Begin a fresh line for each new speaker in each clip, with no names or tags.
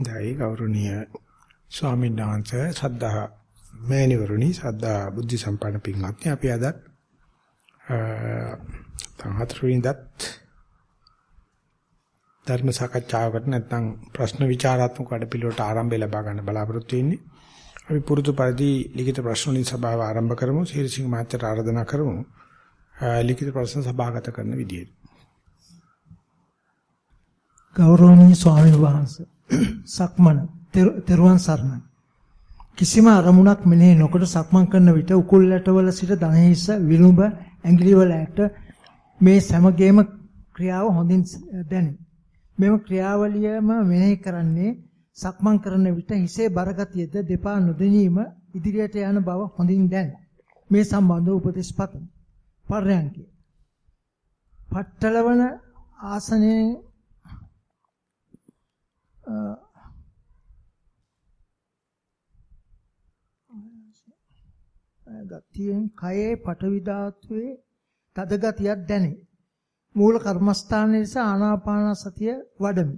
දැයි ගෞරවනීය ස්වාමීන් වහන්සේ සද්ධා මෑණිවරුනි සද්ධා බුද්ධ සම්පන්න පින්වත්නි අපි අද තහතරින්දත් ධර්ම සාකච්ඡාවකට නැත්නම් ප්‍රශ්න විචාරාත්මක වැඩපිළිවෙලට ආරම්භය ලබා ගන්න බලාපොරොත්තු වෙන්නේ. අපි පුරුදු පරිදි ලිඛිත ප්‍රශ්න වලින් සභාව ආරම්භ කරමු. සීලසිංහ මහත්තයට ආරාධනා කරමු. ලිඛිත ප්‍රශ්න සභාගත කරන විදියට.
ගෞරවනීය ස්වාමීන් වහන්සේ සක්මන තෙරුවන් සරණයි. කිසිම අරමුණක් මෙනෙහි නොකොට සක්මන් කරන විට උකුල් ඇටවල සිට දණහිස විලුඹ ඇඟිලි වල ඇට මේ සමගේම ක්‍රියාව හොඳින් දැනේ. මෙම ක්‍රියාවලියම මෙනෙහි කරන්නේ සක්මන් කරන විට හිසේ බරගතියද දෙපා නොදැනීම ඉදිරියට යන බව හොඳින් දැනේ. මේ සම්බන්ධව උපදෙස් පතමි. පර්යන්කේ පට්ටලවන ආසනයේ ගතියෙන් කයේ පටවි ධාතුවේ තද ගතියක් දැනේ. මූල කර්මස්ථානයේ නිසා ආනාපාන සතිය වඩමි.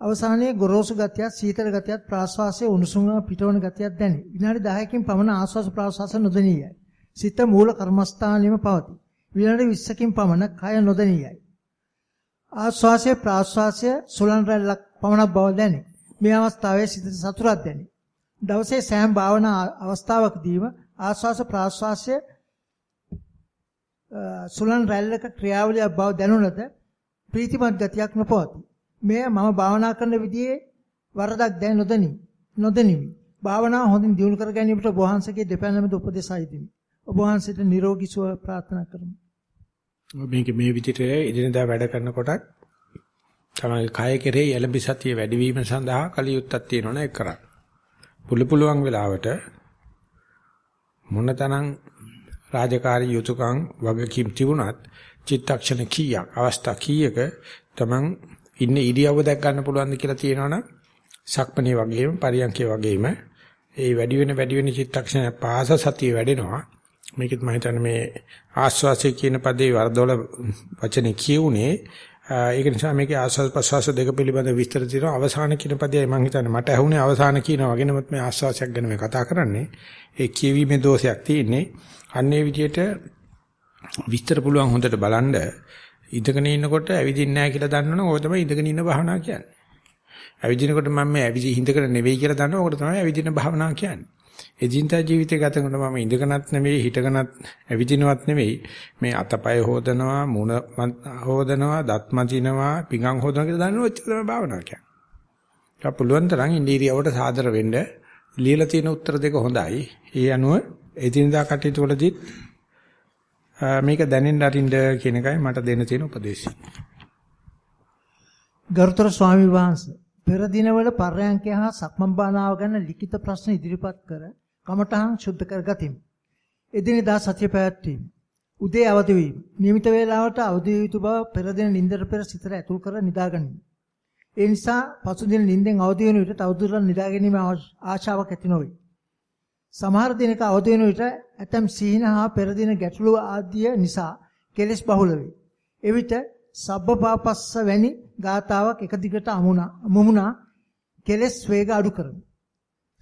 අවසානයේ ගොරෝසු ගතියක් සීතල ගතියක් ප්‍රාශ්වාසයේ උණුසුම පිටවන ගතියක් දැනේ. විනාඩි 10කින් පමණ ආශ්වාස ප්‍රාශ්වාස නොදෙනියයි. සිත මූල කර්මස්ථානයේම පවතී. විනාඩි 20කින් පමණ කය නොදෙනියයි. ආශ්වාසය ප්‍රාශ්වාසය සුලන් රැල්ලක් පමණක් බව දැනේ. මේ අවස්ථාවේ සිතට සතුටක් දැනේ. දවසේ සෑම භාවනා අවස්ථාවකදීම ආශ්වාස ප්‍රාශ්වාසය සුලන් රැල්ලක ක්‍රියාවලියක් බව දැනුණද ප්‍රීතිමත් ගතියක් නොපවතී. මෙය මම භාවනා කරන විදිහේ වරදක් දැන නොදෙනි. නොදෙනිමි. භාවනාව හොඳින් දියුණු කර ගැනීමට ඔබ වහන්සේගේ දෙපැන්නමද උපදෙසයි දෙමි. ඔබ වහන්සේට නිරෝගී සුව ප්‍රාර්ථනා කරමි.
මේක මේ විදිහට ඉදිනදා වැඩ කරනකොටත් තමයි කය කෙරෙහි එළඹ සතිය වැඩිවීම සඳහා කලියුත්තක් තියෙනවනේ ඒක කරන්න. පුළු පුළුවන් වෙලාවට මොනතරම් රාජකාරී යුතුයකම් වගකීම් තිබුණත් චිත්තක්ෂණ කීයක් අවස්ථා කීයක තමන් ඉන්න ඉරියව්ව දැක් ගන්න පුළුවන්ද කියලා තියෙනවනම් සක්මණේ වගේම පරියන්කේ වගේම ඒ වැඩි වෙන වැඩි වෙන චිත්තක්ෂණ පාස සතිය වැඩෙනවා මේකත් මම හිතන්නේ මේ ආස්වාසය කියන පදේ වර්ධවල වචනේ කියුනේ ඒක නිසා මේකේ ආස්වාද ප්‍රසවාස දෙක පිළිබඳ විස්තර තියෙනවා. අවසාන කියන පදේ මම හිතන්නේ. මට ඇහුනේ අවසාන කියනවා වගේ. නමුත් මේ ආස්වාසයක් ගැන මේ කතා කරන්නේ ඒ කියවීමේ දෝෂයක් තියෙන්නේ. අන්නේ විදිහට විස්තර පුළුවන් හොඳට බලන්න ඉඳගෙන ඉන්නකොට ඇවිදින්නේ නැහැ කියලා දන්නවනම් ඕක තමයි ඉඳගෙන ඉන්න භාවනාව කියන්නේ. ඇවිදිනකොට මම මේ ඇවිදි හිඳගෙන නෙවෙයි කියලා දන්නව. ඕකට තමයි ඇවිදින භාවනාව කියන්නේ. එදිනදා ජීවිතය ගත කරනකොට මම ඉඳගෙනත් නෙවෙයි හිටගෙනත් ඇවිදිනවත් නෙවෙයි මේ අතපය හොදනවා මුණ හොදනවා දත් මදිනවා පිඟන් හොදනවා කියලා දන්නව ඔච්චර තමයි භාවනාව කියන්නේ. ඒක පුළුවන් තරම් ඉන්දීරියවට සාදර වෙන්න ලියලා තියෙන උත්තර දෙක හොඳයි. ඒ අනුව එදිනදා කටයුතු වලදී මේක දැනෙන්න අරින්න කියන එකයි මට දෙන්න තියෙන උපදේශය.
ගරුතර ස්වාමි වහන්සේ පෙර දිනවල පර්යංකය හා සක්මන් භාවනාව ගැන ලිඛිත ප්‍රශ්න ඉදිරිපත් කර කමඨහං සුද්ධ කරගතිමි. එදිනෙදා සත්‍ය පැවැත්වීම. උදේ අවදි වීම. නියමිත වේලාවට අවදි යුතු බව පෙර දින නින්දට පෙර සිතට ඇතුල් කර නිදාගනිමි. ඒ නිසා පසුදින නිින්දෙන් අවදි වෙන විට තවදුරටත් නිදා ගැනීම ආශාවක් ඇති නොවේ. සමහර දිනක අවදි වෙන විට ඇතම් සීන හා පෙර දින ගැටලු ආදිය නිසා කෙලෙස් බහුල වේ. එවිට සබ්බපාපස්ස වැනි ගාතාවක් එක දිගට අමුණා මුමුණා කෙලෙස් වේග අඩු කරමු.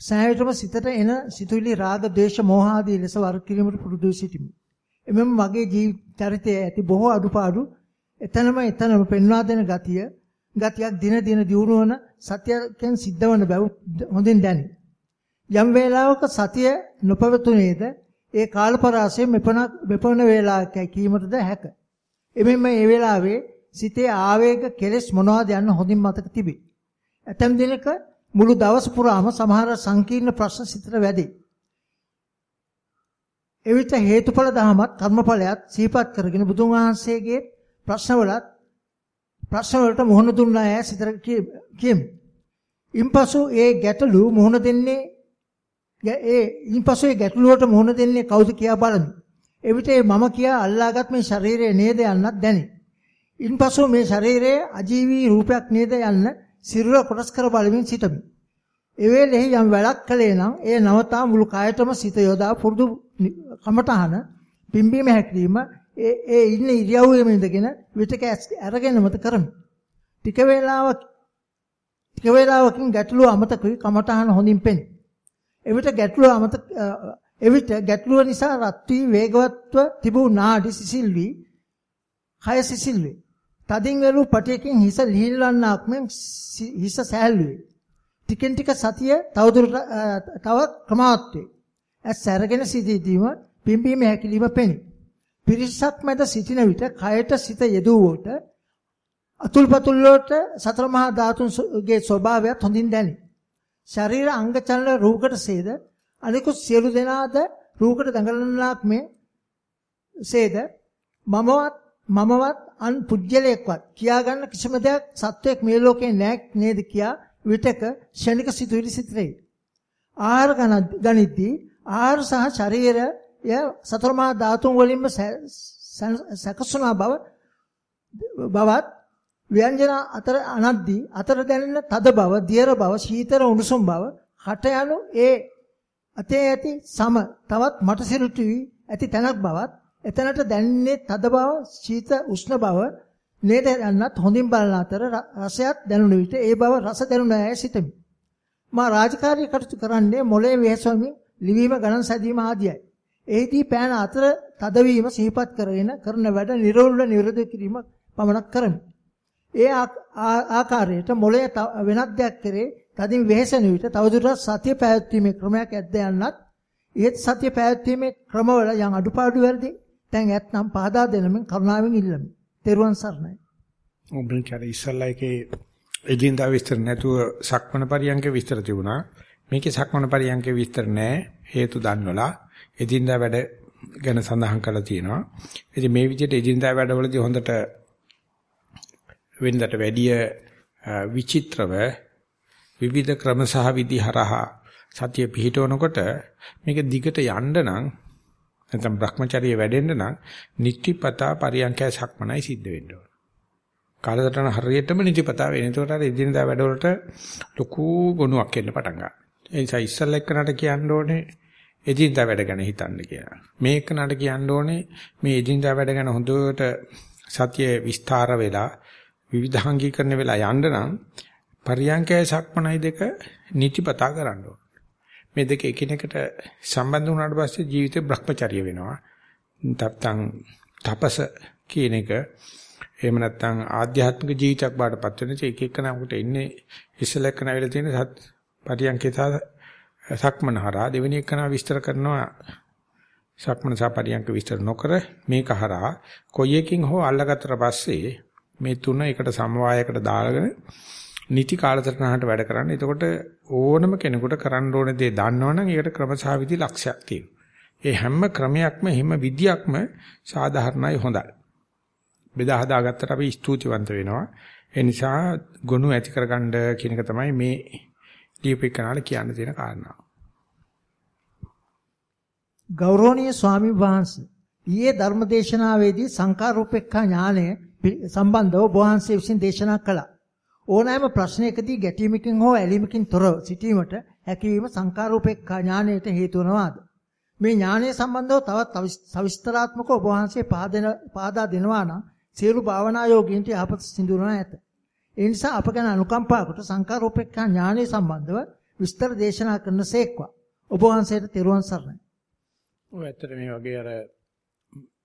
සෑයටම සිතට එන සිතුවිලි රාග, ද්වේෂ, මෝහ ආදී ලෙස වර්ග කිරීමට පුරුදු සිටිමි. එමෙම මගේ ජීවිත චරිතයේ ඇති බොහෝ අඩුපාඩු එතනම එතනම පෙන්වා දෙන ගතිය ගතියක් දින දින දියුණුවන සත්‍යයෙන් සිද්ධවන බව හොඳින් දැනේ. යම් වේලාවක සතිය නොපවතුනේද ඒ කාලපරාසය මෙපන මෙපන වේලාවක කීමටද හැක. එමෙන්න මේ වේලාවේ සිතේ ආවේග කෙලෙස් මොනවද යන්න හොඳින් මතක තිබේ. ඇතැම් දිනක මුළු දවස පුරාම සමහර සංකීර්ණ ප්‍රශ්න සිතට වැඩේ. එවිට හේතුඵල ධමයක් කර්මඵලයක් සිහිපත් කරගෙන බුදුන් වහන්සේගේ ප්‍රශ්නවලත් ප්‍රශ්න වලට මුහුණ දුන්නා ඈ සිතර කියමු. ඉන්පසු ඒ ගැටලු මුහුණ දෙන්නේ ඒ ඉන්පසු ඒ ගැටලුවට මුහුණ දෙන්නේ කවුද කියා බලමි. එවිට මම කියා අල්ලාගත් මේ ශරීරය නේද යන්නත් දැනේ. ඉන්පසු මේ ශරීරයේ අජීවී රූපයක් නේද යන්න සිරුර කොටස් කර බලමින් සිටමි. එවේලෙහි යම් වැඩක් කළේ නම් ඒ නවතා මුළු කායතම සිත යොදා පුරුදු කමටහන පිම්බීම හැකිලිම ඒ ඒ ඉන්න ඉරියව්වෙම ඉඳගෙන විතක අරගෙන මත කරමි. ටික වේලාවක් ටික වේලාවකින් ගැටලුව අමතක වී කමඨහන හොඳින් පෙනේ. එවිට ගැටලුව අමතක එවිට ගැටලුව නිසා රත් වී වේගවත්ව තිබූ නාඩි සිසිල් වී කය සිසිල් වේ. තදින් වැළු පටයකින් හිස ලිහිල්වන්නක් මෙන් හිස සෑහළු වේ. ටිකෙන් ටික සතිය තවදුරට තව ක්‍රමවත් වේ. ඇස් සැරගෙන සිටීම පිම්බීම හැකිලිම පෙනේ. පිරිසක් මැද සිටින විට කයට සිත යෙදුවොට අතුල්පතුල් වලට සතර මහා ධාතුන්ගේ ස්වභාවයත් හොඳින් දැනේ. ශරීර අංග චලන රූකඩ සේද අනිකුත් සියලු දෙනාද රූකඩ දඟලනලාක් මේ සේද මමවත් මමවත් අන් පුජ්‍යලයක්වත් කියාගන්න කිසිම දෙයක් සත්වයක් මේ ලෝකේ නැහැ නේද කියා විතක ෂණික සිතුවිලි සිතරේ. ආහාර ගනිද්දී ආහාර සහ ශරීරය සතර මහා ධාතුන් වලින්ම සකසුනා බව බවත් ව්‍යංජන අතර අනද්දී අතර දැනෙන තද බව, දියර බව, සීතල උණුසුම් බව, කට යනු ඒ අතේ ඇති සම තවත් මට සිරුතු වී ඇති තැනක් බවත්, එතනට දැනෙන්නේ තද බව, සීත උෂ්ණ බව නේද යන්නත් හොඳින් බලන අතර රසයත් දැනුන විට ඒ බව රස දැනුන ඇය සිතමි. මා රාජකාරී කටයුතු කරන්නේ මොලේ වෙහසමින් ලිවීම ගණන් සැදීම ආදියයි. එහිදී පෑන අතර තදවීම සිහිපත් කරගෙන කරන වැඩ නිරවුල්ව නිරෝධ කිරීම පමණක් කරමි. ඒ ආකාරයට මොළය වෙනත් දෙයක් කරේ තදින් වෙහෙසෙන විට තවදුරටත් සතිය පැවැත්වීමේ ක්‍රමයක් ඇද්ද යන්නත් ඒත් සතිය පැවැත්වීමේ ක්‍රමවල යම් අඩුපාඩු වැඩි දැන් ඇත්නම් පහදා දෙනමින් කරුණාවෙන් ඉල්ලමි. තෙරුවන් සරණයි.
ඔබෙන් කර ඉස්සල්ලාගේ එදින්දා විස්තර නැතුව සක්මණ පරියන්ක විස්තර තිබුණා. මේකේ සක්මණ පරියන්ක විස්තර නැහැ. හේතු දන්වලා එදින්දා වැඩ ගැන සඳහන් කරලා තියෙනවා. ඉතින් මේ විදිහට එදින්දා වැඩවලදී හොඳට වෙනදට වැඩිය විචිත්‍රව විවිධ ක්‍රම සහ විදි හරහා සතිය පිහිටවනකොට මේක දිගට යන්න නම් නැත්නම් Brahmacharya වැඩෙන්න නම් නිත්‍යපතා පරියන්කය සක්මනයි සිද්ධ වෙන්න ඕන. කාලසටහන හරියටම නිත්‍යපතා වෙන. ඒකට අර එදිනදා වැඩවලට ලොකු ගුණයක් එන්න පටන් ගන්නවා. ඒ නිසා ඉස්සල්ලා එක්කනට කියන්න ඕනේ එදිනදා වැඩ ගැන හිතන්න කියලා. මේ එක්කනට කියන්න ඕනේ මේ එදිනදා වැඩ ගැන හොඳට සතිය විස්තර වෙලා විවිධාංගීකරණ වෙලා යන්න නම් පරියංකය සක්මනයි දෙක නිතිපතා කරන්න ඕන. මේ දෙක එකිනෙකට සම්බන්ධ වුණාට පස්සේ ජීවිතේ භ්‍රමචර්ය වෙනවා. නැත්තම් තපස කියන එක. එහෙම නැත්නම් ආධ්‍යාත්මික ජීවිතයක් බාටපත් වෙන එක එක නමකට ඉන්නේ. ඉස්සලක නැවිලා තියෙන පරියංකේ සක්මන හරහා දෙවෙනි එකන විස්තර කරනවා. සක්මන සහ පරියංක විස්තර නොකර මේක හරහා කොයි එකකින් හෝ අල්ලගත්තට පස්සේ මේ තුන එකට සමவாயයකට දාගෙන නිති කාලසටහනට වැඩ කරන්න. එතකොට ඕනම කෙනෙකුට කරන්න ඕන දේ දන්නවනම් ඒකට ක්‍රමසහවිදි ලක්ෂයක් තියෙනවා. ඒ හැම ක්‍රමයක්ම හැම විදියක්ම සාධාරණයි හොඳයි. බෙදා හදාගත්තට අපි ස්තුතිවන්ත වෙනවා. ඒ නිසා ගොනු ඇති කරගන්න කියන එක තමයි මේ දීපිකනාල කියන්න තියෙන කාරණා.
ගෞරවනීය ස්වාමි වහන්සේ ඊයේ ධර්මදේශනාවේදී සංකාරූපේක්ඛා ඥානය සම්බන්ධව ඔබ වහන්සේ විසින් දේශනා කළා. ඕනෑම ප්‍රශ්නයකදී ගැටීමකින් හෝ ඇලීමකින් තොරව සිටීමට හැකියවීම සංකාරූපේක්ඛා ඥානයට හේතු වනවාද? මේ ඥානය සම්බන්ධව තවත් සවිස්තරාත්මකව ඔබ වහන්සේ පාදා දෙනවා නම් සියලු භාවනා යෝගීන්ට යහපත සිදුවනවා ඇත. ඒ නිසා අප ගැන අනුකම්පා කොට සංකාරූපේක්ඛා ඥානය සම්බන්ධව විස්තර දේශනා කරන සේක්වා. ඔබ වහන්සේට තෙරුවන් සරණයි.
ඔය ඇත්තට මේ වගේ අර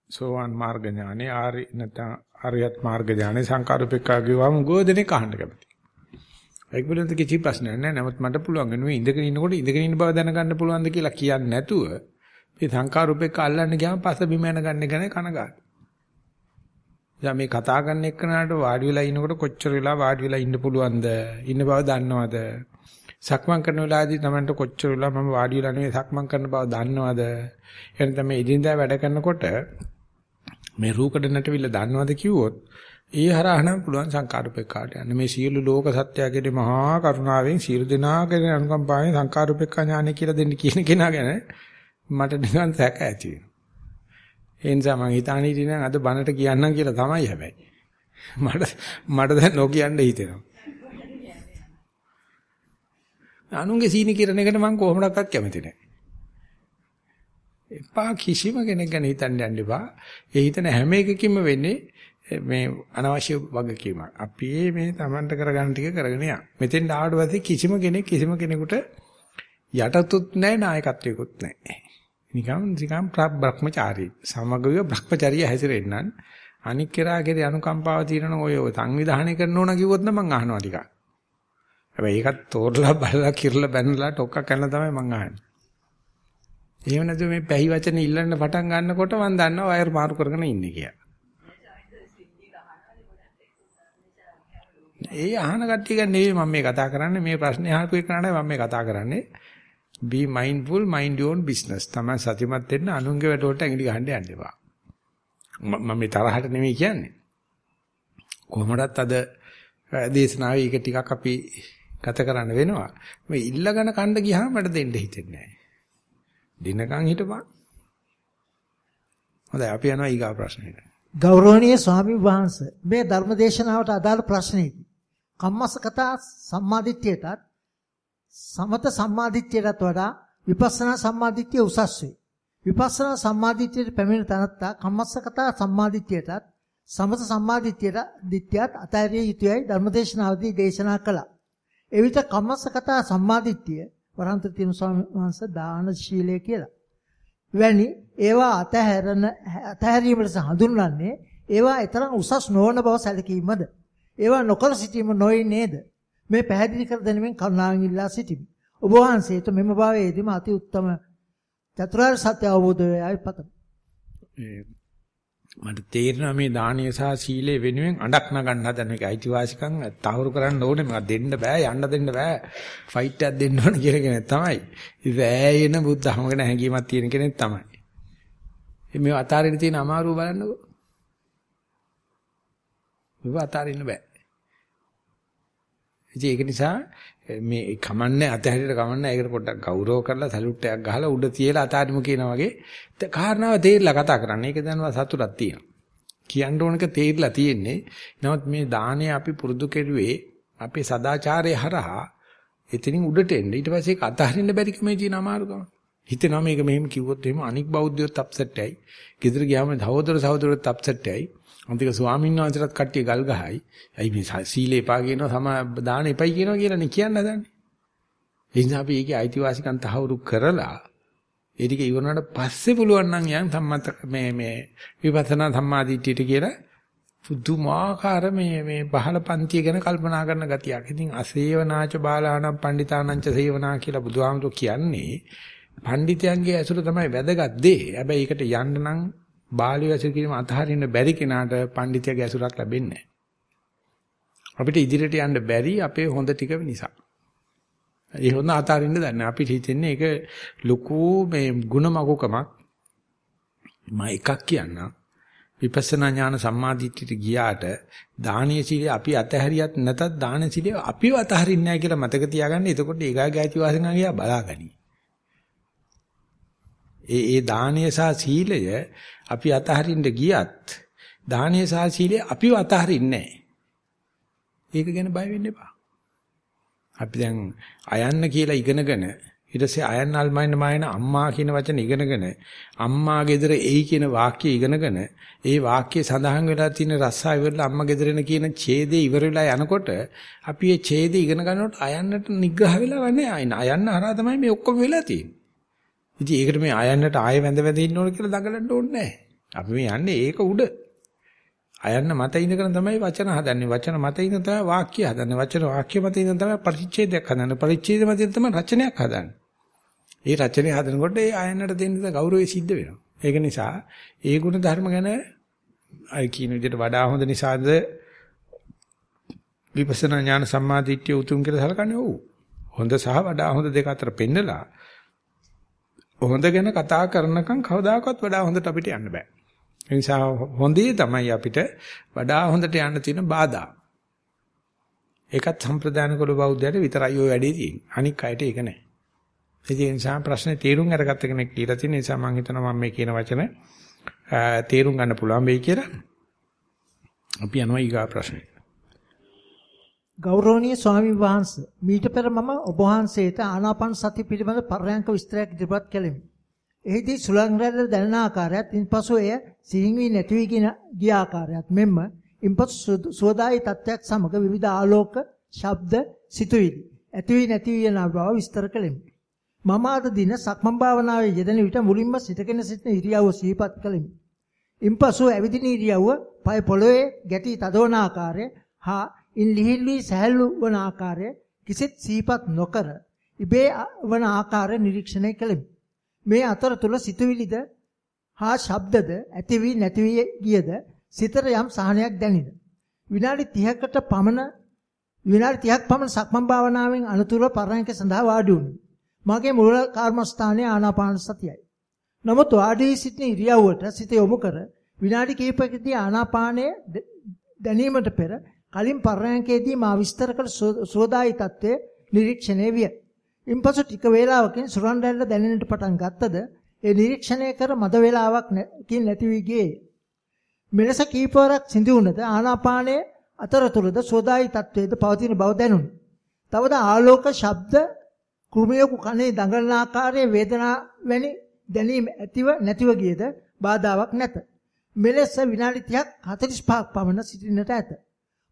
සෝවාන් මාර්ග ඥානෙ ආරි නැත්නම් ආරියත් මාර්ග ඥානෙ සංකාරූපෙක්කා කියවම ගෝදෙනෙක් අහන්න කැමති. ඒක පිළිබඳ කිසි ප්‍රශ්නයක් නැහැ. නමුත් මට පුළුවන් වෙනුවේ ඉඳගෙන ඉන්නකොට ඉඳගෙන ඉන්න බව දැනගන්න පුළුවන්ද කියලා කියන්නේ නැතුව මේ සංකාරූපෙක්ක අල්ලන්න ගියාම පස බිම යන ගන්න ගැන කනගාටු. දැන් මේ කතා කරන එක්කනට වාඩි වෙලා ඉනකොට කොච්චර වෙලා වාඩි වෙලා ඉන්න පුළුවන්ද? ඉන්න බව දන්නවද? සක්මන් කරන වෙලාවේදී Tamanට කොච්චර වෙලා මම වාඩි වෙලා නෙවෙයි සක්මන් කරන බව දන්නවද? එහෙනම් මේ ඉදින්දා වැඩ කරනකොට මේ රූකඩ නැටවිල්ල දන්නවද කිව්වොත් ඒ හරහා නම් පුළුවන් සංකාරූපේක්ඛාට යන්න. මේ සියලු ලෝක සත්‍යයේ මහා කරුණාවෙන් සියලු දෙනාගේ අනුකම්පාවෙන් සංකාරූපේක්ඛා ඥානය කියලා දෙන්න කියන කෙනා ගැන මට නිකන් සැක ඇති වෙනවා. ඒ නිසා මම හිතානේ ඉතින් අද බනට කියන්නම් කියලා තමයි හැබැයි. මට මට දැන් නොකියන්න හිතෙනවා. අනුන්ගේ සීනි කිරණ එකට මම කොහොමඩක්වත් කැමති නැහැ. එපා කිසිම කෙනෙක් ගැන හිතන්න යන්න එපා. ඒ හිතන හැම එකකින්ම වෙන්නේ මේ අනවශ්‍ය වගකීමක්. අපි මේ Tamanට කරගන්න ටික කරගෙන යන්න. මෙතෙන් ආවට පස්සේ කිසිම කෙනෙක් කිසිම කෙනෙකුට යටතුත් නැහැ නායකත්වයකුත් නැහැ. නිකම් නිකම් බ්‍රහ්මචාරී. සමගවිය බ්‍රහ්මචාරිය හැසිරෙන්නන් අනික් කෙරා කෙරේ අනුකම්පාව తీරන ඔය සංවිධානය කරන්න ඕන කිව්වොත් නම් මං අහනවා ටිකක්. හැබැයි ඒකත් තෝරලා බලලා කිරලා බැනලා ටොක්ක කරලා තමයි මං අහන්නේ. එහෙම නැතුව මේ පැහි වචන ඉල්ලන්න පටන් ගන්නකොට මං දන්නවා වයර් මාරු කරගෙන ඉන්නේ කියලා. ඒ අහන කට්ටිය ගැන නෙවෙයි මම මේ කතා කරන්නේ. මේ ප්‍රශ්නේ අහපු එක නෑ මම මේ කතා කරන්නේ. Be mindful mind your own business. තමයි සතිමත් වෙන්න අනුන්ගේ වැඩ වලට ඇඟිලි ගහන්න යන්න එපා. මම මේ තරහට නෙවෙයි කියන්නේ. කොහොමදත් අද දේශනාවේ එක ටිකක් අපි ගත කරන්න වෙනවා. මේ ඉල්ලගෙන කණ්ඩ ගියාම මට දෙන්න හිතෙන්නේ නෑ දිනකන් හිටපන් හොඳයි අපි යනවා ඊගා ප්‍රශ්නෙට
ගෞරවනීය ස්වාමීන් වහන්සේ මේ ධර්මදේශනාවට අදාළ ප්‍රශ්නයකි කම්මස්සකතා සම්මාදිට්ඨියටත් සමත සම්මාදිට්ඨියටත් වඩා විපස්සනා සම්මාදිට්ඨිය උසස් වේ. විපස්සනා සම්මාදිට්ඨියට පැමිණ තනත්තා කම්මස්සකතා සම්මාදිට්ඨියටත් සමත සම්මාදිට්ඨියට දිට්ඨියත් අතහැරිය යුතුයයි ධර්මදේශනාවදී දේශනා කළා. එවිට කම්මස්සකතා සම්මාදිට්ඨිය වරන්ත තිනු ස්වාමීන් වහන්සේ දාන ශීලය කියලා. වැනි ඒවා අතහැරන අතහැරීමට හඳුන්වන්නේ ඒවා ඊතරම් උසස් නොවන බව සැලකීමද ඒවා නොකර සිටීම නොයි නේද? මේ පැහැදිලි කර දෙනමින් කරුණාවෙන් ඉල්ලා සිටිමි. ඔබ වහන්සේට මෙම භාවයේදීම අති උත්තම චතුරාර්ය සත්‍ය අවබෝධ වේයි පතමි.
මට තේරෙනවා මේ දානීය සහ සීලේ වෙනුවෙන් අඩක් නගන්න හදන එක අයිතිවාසිකම් තහවුරු කරන්න ඕනේ මම දෙන්න බෑ යන්න දෙන්න බෑ ෆයිට් එකක් දෙන්න ඕනේ කියන කෙනෙක් තමයි. ඉවෑයෙන බුද්ධ ධර්ම ගැන හැඟීමක් තියෙන කෙනෙක් තමයි. මේ අතාරින්න තියෙන අමාරුව බලන්නකෝ. මේව අතාරින්න බෑ. ඉතින් ඒක නිසා මේ කමන්නේ අතහැරියට කමන්නේ ඒකට පොඩ්ඩක් ගෞරව කරලා සැලුට් එකක් ගහලා උඩ තියලා අතාරිමු කියනා වගේ කාරණාව තේරිලා කතා කරන්න. ඒක දැනව සතුටක් තියෙනවා. කියන්න ඕනක තේරිලා තියෙන්නේ. නමුත් මේ දාණය අපි පුරුදු කෙරුවේ අපේ සදාචාරයේ හරහා එතනින් උඩට එන්න. ඊට පස්සේ ඒක අතහරින්න බැරි කමේ තියෙන අමාරුකම. හිතෙනවා මේක මෙහෙම කිව්වොත් එහෙම අනික් බෞද්ධයොත් අප්සෙට් ඇයි. ගෙදර ගියාම සහෝදර සහෝදරයොත් අප්සෙට් ඇයි. අන්තික ස්වාමීන් වහන්සේලාත් කට්ටිය ගල් ගහයි. ඇයි මේ සීලේ එපා කියනවා සම දාන එපයි කියනවා කියලා නේ කියන්න හදන්නේ. ඒ නිසා අපි ඒකේ අයිතිවාසිකම් තහවුරු කරලා ඒ ටික ඉවරනට පස්සේ පුළුවන් නම් යන් සම්මත මේ මේ විපස්සනා සම්මාදිටියට කියලා පුදුමාකාර මේ මේ බහල පන්තිය ගැන කල්පනා කරන ගතියක්. ඉතින් අසේවනාච බාලාණම් පණ්ඩිතානංච සේවනා කියලා බුදුහාමුදුරු කියන්නේ පණ්ඩිතයන්ගේ ඇසුර තමයි වැදගත් දේ. හැබැයි ඒකට යන්න නම් බාලිය ඇසුර කිරීම අතහරින්න බැරි කෙනාට පඬිතියගේ ඇසුරක් ලැබෙන්නේ අපිට ඉදිරියට යන්න බැරි අපේ හොඳ ටික නිසා. ඒ හොඳ අතහරින්න දන්නේ. අපිට හිතෙන්නේ ඒක ලොකු මේ ಗುಣමගුකමක්. මම එකක් කියන්නම්. විපස්සනා ඥාන සම්මාදිට්ඨියට ගියාට දානීය සීලය අපි අතහැරියත් නැතත් දාන සීලය අපිව අතහරින්නේ නැහැ කියලා මතක තියාගන්න. එතකොට ඒගාගේ ඇති වාසනා ගියා බලාගනි. ඒ ඒ දානීය සහ සීලය අපි අතහරින්න ගියත් දානීය සහ සීලය අපිව අතහරින්නේ නැහැ. ඒක ගැන බය වෙන්න එපා. අපි දැන් අයන්න කියලා ඉගෙනගෙන ඊට පස්සේ අයන්න අල්මයින් මායන අම්මා කියන වචන ඉගෙනගෙන අම්මා ගෙදර එයි කියන වාක්‍යය ඉගෙනගෙන ඒ වාක්‍යයේ සඳහන් වෙලා තියෙන රස්සා ඉවරලා අම්මා ගෙදරන කියන ඡේදේ ඉවර වෙලා යනකොට අපි ඒ ඡේදේ ඉගෙන ගන්නකොට අයන්නට නිග්‍රහ වෙලා නැහැ අයන්න හරහා තමයි මේ ඔක්කොම වෙලා තියෙන්නේ ඉතින් ඒකට මේ අයන්නට ආයෙ වැඳ වැඳ ඉන්න ඕන කියලා දඟලන්න ඕනේ නැහැ. අපි මේ යන්නේ ඒක උඩ. අයන්න මත ඉඳගෙන තමයි වචන හදන්නේ. වචන මත ඉඳන් තමයි වාක්‍ය හදන්නේ. වචන වාක්‍ය මත ඉඳන් තමයි පරිච්ඡේදයක් හදන්නේ. පරිච්ඡේද මත ඉඳන් තමයි රචනයක් හදන්නේ. ඒ රචනය හදනකොට ඒ අයන්නට දෙන්න ගෞරවය සිද්ධ වෙනවා. ඒක නිසා ඒ ගුණ ධර්ම ගැන අය කියන විදිහට වඩා හොඳ නිසාද විපස්සනා ඥාන සම්මාදිට්ඨිය උතුම් කියලා සලකන්නේ ඔව්. හොඳ සහ වඩා හොඳ දෙක අතර පෙන්නලා හොඳ ගැන කතා කරනකම් කවදාකවත් වඩා හොඳට අපිට යන්න බෑ. ඒ නිසා හොඳේ තමයි අපිට වඩා හොඳට යන්න තියෙන බාධා. ඒකත් සම්ප්‍රදාන කුල බෞද්ධයට විතරයි ওই වැඩේ තියෙන්නේ. අනික් අයට ඒක නෑ. ඒ නිසා ප්‍රශ්නේ තේරුම් අරගත්ත කෙනෙක් කියලා තියෙන නිසා මම හිතනවා මම මේ කියන වචන තේරුම් ගන්න පුළුවන් වෙයි කියලා. අපි යනවා ඊගා ප්‍රශ්නෙට.
ගෞරවනීය ස්වාමීන් වහන්සේ මීට පෙර මම ඔබ වහන්සේට ආනාපාන සති පිළිබඳ පරයන්ක විස්තරයක් ඉදිරිපත් කළෙමි. එහිදී සුලං රැල්ල දැනෙන ආකාරයත් ඉන්පසු එය සිහින් වී නැති වී ගිය ආකාරයත් මෙන්න ඉන්පසු සෝදායි තත්ත්වයක් සමග විවිධ ආලෝක, ශබ්ද, සිතුවිලි ඇති වී නැති වී යන බව විස්තර කළෙමි. මම අද දින සක්මන් භාවනාවේ යෙදෙන විට මුලින්ම සිටගෙන සිටින ඉරියව්ව සිහිපත් කළෙමි. ඉන්පසු ඇවිදින ඉරියව්ව පය පොළවේ ගැටි තදවන ආකාරය හා ඉන් ලිහිල් වී සැහැල්ලු වන ආකාරය කිසිත් සිහිපත් නොකර ඉබේ වන ආකාරය නිරීක්ෂණය කළෙමි. මේ අතර තුල සිතුවිලිද හා ශබ්දද ඇති වී නැති වී ගියද සිතට යම් සහනයක් දැනින. විනාඩි 30කට පමණ විනාඩි 30ක් පමණ සක්මන් භාවනාවෙන් අනුතුරව පරයන්ක සඳහා වාඩි වුණා. මගේ මුල කර්මස්ථානයේ ආනාපාන සතියයි. නමුත් වාඩි සිටින ඉරියව්වට සිත යොමු කර විනාඩි කිහිපයකදී ආනාපානය දැනීමට පෙර කලින් පරයන්කේදී මා විස්තර කළ සෝදායි තත්ත්වය නිරීක්ෂණය විය. ඉන්පසු ටික වේලාවකින් සුරන් රැල්ල දැනෙන්නට පටන් ගත්තද ඒ නිරීක්ෂණය කර මද වේලාවක් කින් නැති වී ගියේ. මෙලෙස කීපවරක් සිඳු වුණද ආනාපානයේ අතරතුරද සෝදායි තත්වයේද පවතින බව දැනුනි. තවද ආලෝක ශබ්ද කුරුමියකු කනේ දඟලන ආකාරයේ වේදනා වැනි දැනීම ඇතිව නැතිව ගියද බාධාවක් නැත. මෙලෙස විනාඩි 30ක් 45ක් පමණ සිටින්නට ඇත.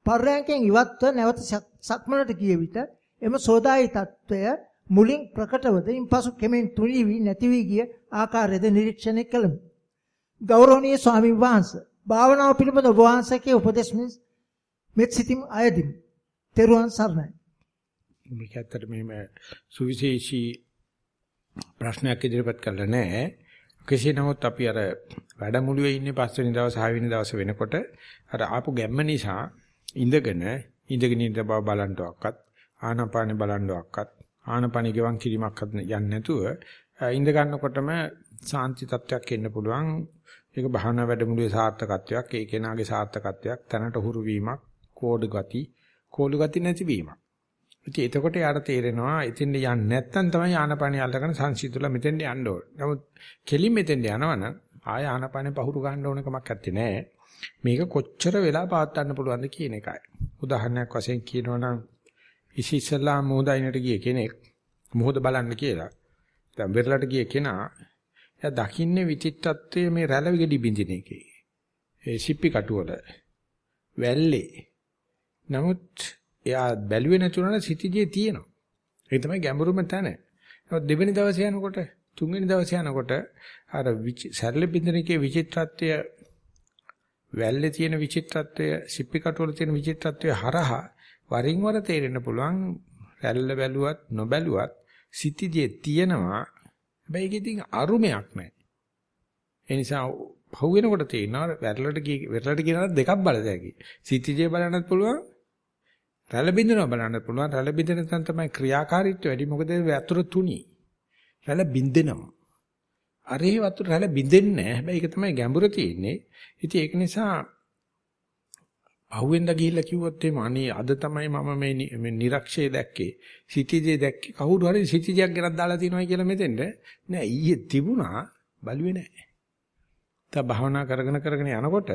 පර්යංකයෙන් ඉවත්ව නැවත සක්මනට ගිය විට එම සෝදායි తত্ত্বය මුලින් ප්‍රකටවද ඉන්පසු කෙමෙන් තුනී වී නැති වී ගිය ආකාරයද නිරීක්ෂණය කළමි. ගෞරවනීය ස්වාමීන් වහන්සේ භාවනාව පිළිබඳ ඔබ වහන්සේගේ උපදෙස් මෙත් සිතින් අයදිමි. තෙරුවන් සරණයි.
මේක ඇත්තට මෙහෙම සුවිශේෂී ප්‍රශ්නයක් ඉදිරිපත් කළා නෑ. කෙසේ නමුත් අපි අර වැඩමුළුවේ ඉන්නේ පස්වෙනි දවස් 6 වෙනි දවස් වෙනකොට අර ආපු ගැම්ම නිසා ඉඳගෙන ඉඳගෙන ඉඳ බව බලන්නවක්වත් ආනාපානෙ බලන්නවක්වත් ආනාපානෙ ගෙවන් කිරීමක් යන්නේ නැතුව ඉඳ ගන්නකොටම සාන්ති තත්වයක් එන්න පුළුවන් ඒක භාවනා වැඩමුළුවේ සාර්ථකත්වයක් ඒ කෙනාගේ සාර්ථකත්වයක් තැනට හුරු වීමක් කෝඩු ගති කෝලු ගති නැතිවීමක් ඉතින් එතකොට යාට තේරෙනවා එතෙන්ට යන්නේ නැත්නම් තමයි ආනපනිය අල්ලගෙන සංසිඳුලා මෙතෙන්ට යන්න ඕනේ. නමුත් කෙලින් මෙතෙන්ට යනවනම් ආය ආනපනිය පහුරු ගන්න ඕන කමක් නැත්තේ නෑ. මේක කොච්චර වෙලා පාත්තන්න පුළුවන්ද කියන එකයි. උදාහරණයක් වශයෙන් කියනවනම් ඉසිසලා මොහොතයිනට ගිය කෙනෙක් මොහොත බලන්න කියලා. දැන් වෙරළට ගිය කෙනා එයා දකින්නේ විචිත්තත්වයේ මේ රැළ විගඩි බින්දින එකේ. ඒ සිප්පි කටුවල වැල්ලේ. නමුත් එයා බැලුවේ නැතුණා සිටිජේ තියෙනවා. ඒක තමයි ගැඹුරුම තැන. නමුත් දෙවෙනි දවසේ යනකොට තුන්වෙනි දවසේ යනකොට අර සැරල බින්දනකේ විචිත්‍රත්වය වැල්ලේ තියෙන විචිත්‍රත්වය සිප්පි කටුවල තියෙන විචිත්‍රත්වය හරහා වරින් වර තේරෙන්න පුළුවන් රැල්ල බැලුවත් නොබැලුවත් සිටිජේ තියෙනවා. හැබැයි ඒක ඉතින් අරුමයක් නැහැ. ඒ නිසා පහු වෙනකොට තේිනවා වැරළට ගිය වැරළට කියනවා දෙකක් බලදැකි. සිටිජේ බලන්නත් පුළුවන් රැළ බින්දනවා බලන්න පුළුවන්. රැළ බින්දෙන තැන තමයි ක්‍රියාකාරීත්වය වැඩි. මොකද වතුර තුනි. රැළ බින්දෙනවා. අරේ වතුර රැළ බින්දෙන්නේ නැහැ. හැබැයි ඒක තමයි ගැඹුර තියෙන්නේ. ඉතින් ඒක නිසා අහුවෙන්ද ගිහිල්ලා කිව්වොත් එimhe අනේ අද තමයි මම මේ නිරක්ෂය දැක්කේ. සිටිජේ දැක්කේ කවුරු හරි සිටිජයක් ගෙනත් දාලා තියෙනවා කියලා මෙතෙන්ද නෑ ඊයේ තිබුණා බලුවේ නෑ. තා භාවනා කරගෙන කරගෙන යනකොට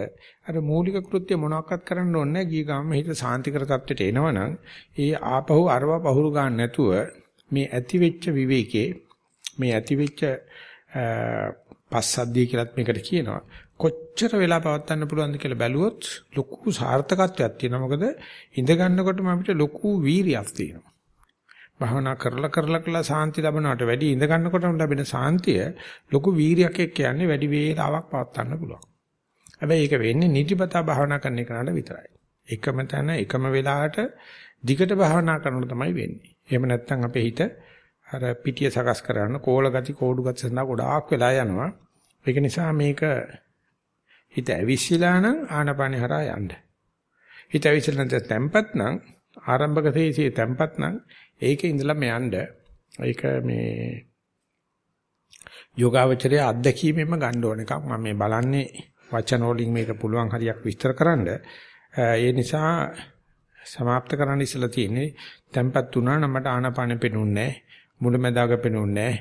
අර මූලික කෘත්‍ය මොනවාක්වත් කරන්න ඕනේ නැහැ. ගිය ගාම හිත සාන්තිකර තත්ත්වයට එනවනම් ඒ ආපහු අරව පහුරු ගන්න නැතුව මේ ඇති වෙච්ච විවේකේ මේ ඇති වෙච්ච පස්සද්ධිය කියලාත් මේකට කියනවා. කොච්චර වෙලා පවත්වන්න පුළුවන්ද කියලා බැලුවොත් ලොකු සාර්ථකත්වයක් තියෙනවා. මොකද ඉඳ ගන්නකොටම අපිට ලොකු වීරියක් තියෙනවා. භාවනා කරලා කරලා කරලා සාන්ති ලැබනවට වැඩි ඉඳ ගන්නකොටම ලැබෙන සාන්තිය ලොකු වීරියක් එක්ක යන්නේ වැඩි වේලාවක් පවත්වන්න පුළුවන්. හැබැයි ඒක වෙන්නේ නිදිපතා භාවනා කරන එකට විතරයි. එකම තැන එකම වෙලාවට දිගට භාවනා කරනකොට තමයි වෙන්නේ. එහෙම නැත්නම් අපේ හිත අර පිටිය සකස් කරගන්න කෝල ගති කෝඩු ගති සඳහා ගොඩාක් වෙලා යනවා. ඒක නිසා මේක හිත ඇවිස්සලා නම් ආනපානෙ හරහා යන්න. හිත ඇවිස්සලා නැත්නම් තැම්පත් නම් ආරම්භක තේසියේ තැම්පත් නම් ඒකේ ඉඳලා යන්න ඒක මේ යෝගාවචරයේ අත්දැකීමෙන්ම ගන්න ඕන එකක් මම මේ බලන්නේ වචන වලින් මේක පුළුවන් හරියක් විස්තර කරන්න ඒ නිසා સમાપ્ત කරන්න ඉස්සලා තියෙන්නේ tempat තුනා නම් මට ආනාපානෙ පෙනුන්නේ මුලැමැදාග පෙනුන්නේ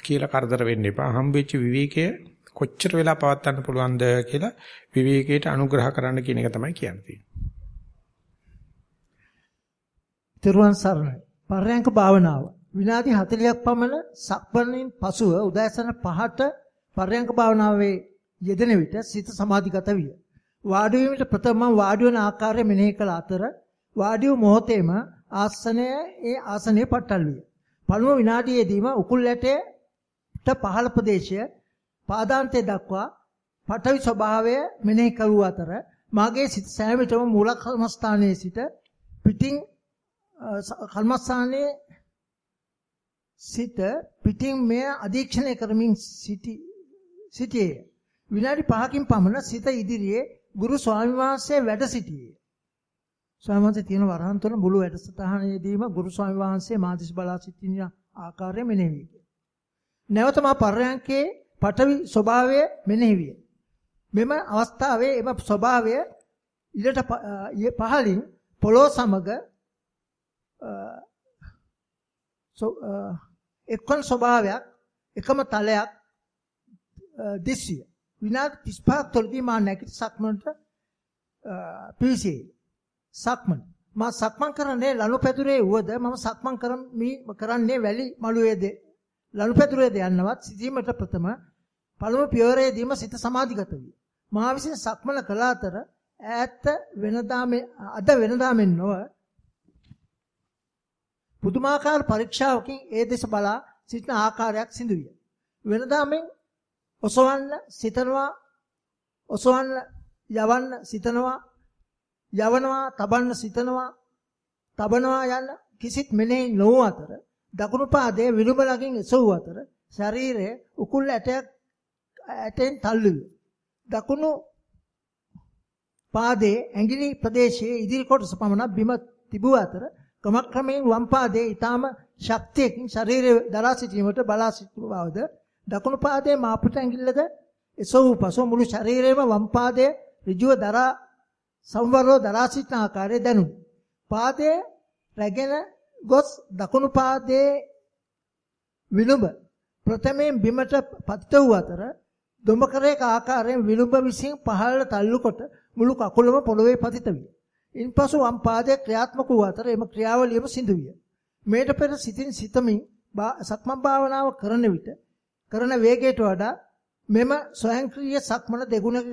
කියලා කරදර වෙන්න එපා හම්බෙච්ච විවේකයේ කොච්චර වෙලා පවත්වන්න පුළුවන්ද කියලා විවේකයට අනුග්‍රහ කරන්න කියන එක තමයි කියන්නේ.
තෙරුවන් සරණයි. පර්යංක භාවනාව. විනාඩි 40ක් පමණ සක්මණෙන් පසුව උදෑසන 5ට පරයන්ක භාවනාවේ යෙදෙන විට සිත සමාධිගත විය. වාඩි වීමට ප්‍රථම වාඩි වන ආකාරය මෙනෙහි කළ අතර වාඩි වූ මොහොතේම ආසනය ඒ ආසනයේ පටල් විය. පළමු විනාඩියේදීම උකුල් ඇටයට පහළ ප්‍රදේශය පාදාන්තය දක්වා පටවි ස්වභාවය මෙනෙහි කළු අතර මාගේ සිත සෑම විටම මූල කර්මස්ථානයේ සිට පිටින් කර්මස්ථානයේ සිට පිටින් මෙය අධීක්ෂණය කරමින් සිටි සිටියේ විනාඩි 5කින් පමණ සිත ඉදිරියේ ගුරු ස්වාමි වහන්සේ වැඩ සිටියේ. ස්වාමීන් වහන්සේ තියෙන වරහන් තුන මුළු වැඩසටහනේදීම ගුරු ස්වාමි වහන්සේ මාදිස් බලා සිටින ආකාරය මෙනෙහි විය. නැවත මා පර්යංකේ පටවි ස්වභාවය මෙනෙහි විය. මෙම අවස්ථාවේ එම ස්වභාවය ඉලට පහලින් පොළොව සමග එක්කන් ස්වභාවයක් එකම තලයක් දිස්සිය. විනාඩි 35ක් තුළදී මා නැගිට සක්මනට පිවිසේ. සක්මන. මා සක්මන් කරන්නේ ලනුපැදුරේ වුවද මම සක්මන් කරමි කරන්නේ වැලි මළුවේද ලනුපැදුරේද යන්නවත් සිටීමට ප්‍රථම පළමු පියවරේදීම සිත සමාධිගත විය. මා විසින් සක්මන කළ අතර ඈත වෙනදා අද වෙනදා මෙන් නොව පුදුමාකාර පරීක්ෂාවකින් ඒ දෙස බලා සිටින ආකාරයක් සිදු විය. වෙනදා මෙන් ඔසවන්න සිතනවා ඔසවන්න යවන්න සිතනවා යවනවා තබන්න සිතනවා තබනවා යන කිසිත් මෙනෙහි නොව අතර දකුණු පාදයේ විරුම ළඟින් එසවූ අතර ශරීරයේ උකුල් ඇටයක් ඇටෙන් තල්ලු දකුණු පාදයේ ඇඟිලි ප්‍රදේශයේ ඉදිරි කොටස පමණ බිම තිබූ අතර ක්‍රමක්‍රමයෙන් වම් පාදයේ ඊටාම ශක්තියකින් ශරීරය දරා සිටීමට බලා සිටු බවද දකුණු පාදයේ මාපුට ඇඟිල්ලද එසවූ පසු මුළු ශරීරයම වම් පාදයේ ඍජුව දරා සංවරව දරා සිටින ආකාරය දැනුනි. පාදයේ රැගෙන ගොස් දකුණු පාදයේ විලුඹ ප්‍රථමයෙන් බිමට පතිත වූ අතර දොඹකරයක ආකාරයෙන් විලුඹ විසින් පහළට තල්ලු කොට මුළු කකුලම පොළවේ පතිත විය. ඉන්පසු වම් පාදයේ ක්‍රියාත්මක වූ අතර එම ක්‍රියාවලියම සිදු විය. මේට පෙර සිතින් සිතමින් සක්මන් භාවනාව කරන විට කරන වේගයට වඩා මෙම ස්වයංක්‍රීය සක්මන දෙගුණක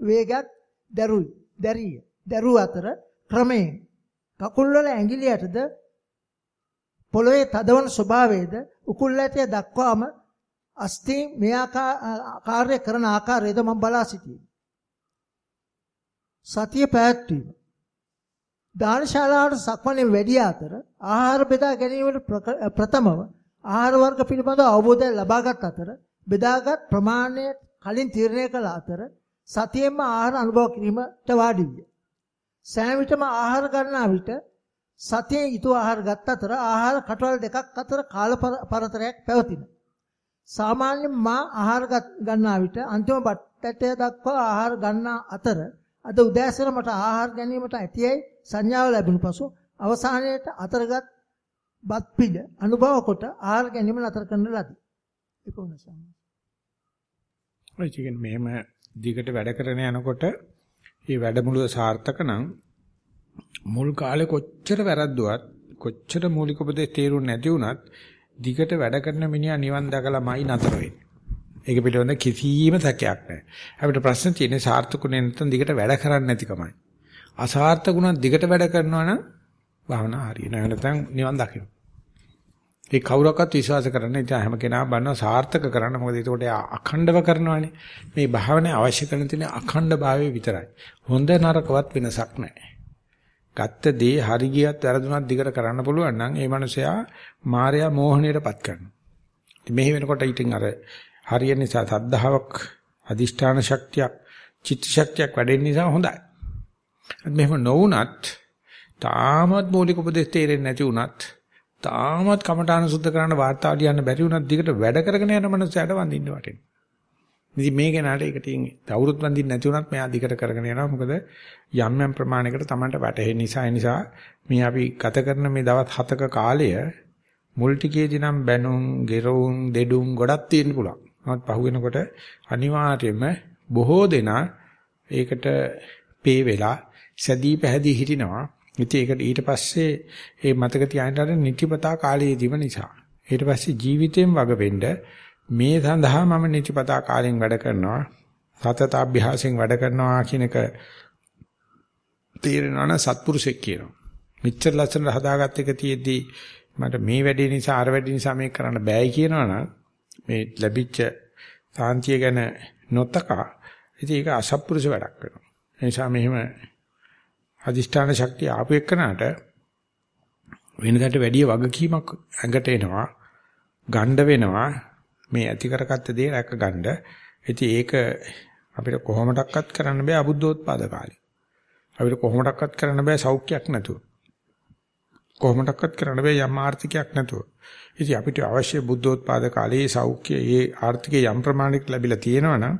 වේගයක් දරුයි. දැරිය. දරුව අතර ක්‍රමයෙන් කකුල් වල ඇඟිලියටද පොළවේ තදවන ස්වභාවයේද උකුල් ඇටය දක්වාම අස්ති මේ ආකාරය කරන ආකාරයද මම බලා සිටියේ. සතිය පැවැත්වීම. දානශාලාවට සක්මණේ වැඩි අතර ආහාර බෙදා ගැනීමට ප්‍රථමව ආහාර වර්ග පිළිබඳව අවබෝධය ලබාගත් අතර බෙදාගත් ප්‍රමාණය කලින් තීරණය කළ අතර සතියෙන්ම ආහාර අනුභව කිරීමට වාඩි විය. සෑම විටම ආහාර ගන්නා විට සතියේ ඊතු ආහාර ගත් අතර ආහාර කටවල් දෙකක් අතර කාල පරතරයක් පැවතින. සාමාන්‍යයෙන් මා ආහාර ගන්නා විට අන්තිම බට්ටය දක්වා ආහාර ගන්නා අතර අද උදෑසන මට ආහාර ගැනීමට ඇතියයි සංඥාව ලැබුණු පසු අවසානයේට අතරගත් බත් පිළ අනුභව කොට ආහාර ගැනීම නතර කරන ලදී. ඒක උනසම.
ඔය කියන්නේ මෙහෙම දිගට වැඩ කරන යනකොට මේ වැඩමුළුව සාර්ථක නම් මුල් කාලේ කොච්චර වැරද්දුවත් කොච්චර මූලික උපදේශ තේරුම් නැති වුණත් දිගට වැඩ කරන මිනිහා නිවන් දැකලාමයි නතර වෙන්නේ. ඒක පිළිබඳ කිසිම සැකයක් නැහැ. අපිට ප්‍රශ්න තියෙන්නේ සාර්ථකුනේ නැත්නම් දිගට වැඩ කරන්නේ නැතිකමයි. අසාර්ථකුණා දිගට වැඩ කරනවා නම් භාවනා හරියනවා. නැත්නම් නිවන් දකින්න. ඒ කවුරක්වත් විශ්වාස කරන්නේ නැහැ. හැම කෙනාම බannව සාර්ථක කරන්න. මොකද ඒකට අඛණ්ඩව කරනවානේ. මේ භාවනාවේ අවශ්‍ය කරන තියෙන අඛණ්ඩභාවය විතරයි. හොඳ නරකවත් වෙනසක් නැහැ. ගත්ත දේ හරි ගියත් වැරදුනත් දිගට කරන්න පුළුවන් නම් ඒ මනුස්සයා මායя මෝහණයටපත් කරනවා. ඉතින් මෙහි වෙනකොට ඊටින් අර හරිය නිසා සද්ධාාවක් අදිෂ්ඨාන ශක්තියක් චිත්ත ශක්තියක් වැඩෙන නිසා හොඳයි. මෙහෙම නොවුනත් තාමත් මූලික උපදේශ තේරෙන්නේ නැති වුණත් තාමත් කමඨාන සුද්ධ කරන්න වාර්තා ලියන්න බැරි වුණත් දිගට වැඩ කරගෙන යන මනුස්සයට වඳින්න වටිනවා. ඉතින් මේ කෙනාට ඒක තියෙන අවුරුදු වඳින්න නැති වුණත් මෙයා දිගට කරගෙන යනවා. මොකද යම් යම් ප්‍රමාණයකට Tamanට වැටහෙන නිසා ඒ නිසා මේ අපි ගත කරන මේ දවස් 7ක කාලය මුල් ටිකේදී නම් බැනුම්, ගෙරවුම්, දෙඩුම් ගොඩක් තියෙන්න පුළුවන්. නමුත් පහුවෙනකොට අනිවාර්යයෙන්ම බොහෝ දෙනා ඒකට පේ වෙලා සැදී පැහැදී හිටිනවා. ඉතින් ඒකට ඊට පස්සේ ඒ මතක තියාගන්න නිතිපතා කාලයේදීම නිසා. ඊට පස්සේ ජීවිතයෙන් වග වෙන්න මේ සඳහා මම නිතිපතා කාලෙන් වැඩ කරනවා. සතත අභ්‍යාසයෙන් වැඩ කරනවා කියන එක තේරෙනවා නම් සත්පුරුෂෙක් කියනවා. මෙච්චර ලස්සන හදාගත්ත එක තියෙද්දි මට මේ වැඩේ නිසා අර වැඩේ නිසා මේක කරන්න බෑයි කියනවනම් මේ ලැබිච්ච සාන්තිය ගැන නොතකා ඉතින් ඒක අසත්පුරුෂ වැඩක් වෙනවා. ඒ නිසා මෙහෙම අදිෂ්ඨාන ශක්තිය ආපු එක්කනට වෙනදාට වැඩිය වගකීමක් ඇඟට එනවා ගණ්ඩ වෙනවා මේ ඇති කරගත්ත දේ රැක ගන්න. ඉතින් ඒක අපිට කොහොමඩක්වත් කරන්න බෑ අබුද්ධෝත්පාද කාලේ. අපිට කොහොමඩක්වත් කරන්න බෑ සෞඛ්‍යයක් නැතුව. කොහොමඩක්වත් කරන්න බෑ යම් ආර්ථිකයක් නැතුව. ඉතින් අපිට අවශ්‍ය බුද්ධෝත්පාද කාලයේ සෞඛ්‍ය ඒ ආර්ථිකයේ යම් ප්‍රමාණයක ලැබිලා තියෙනවනම්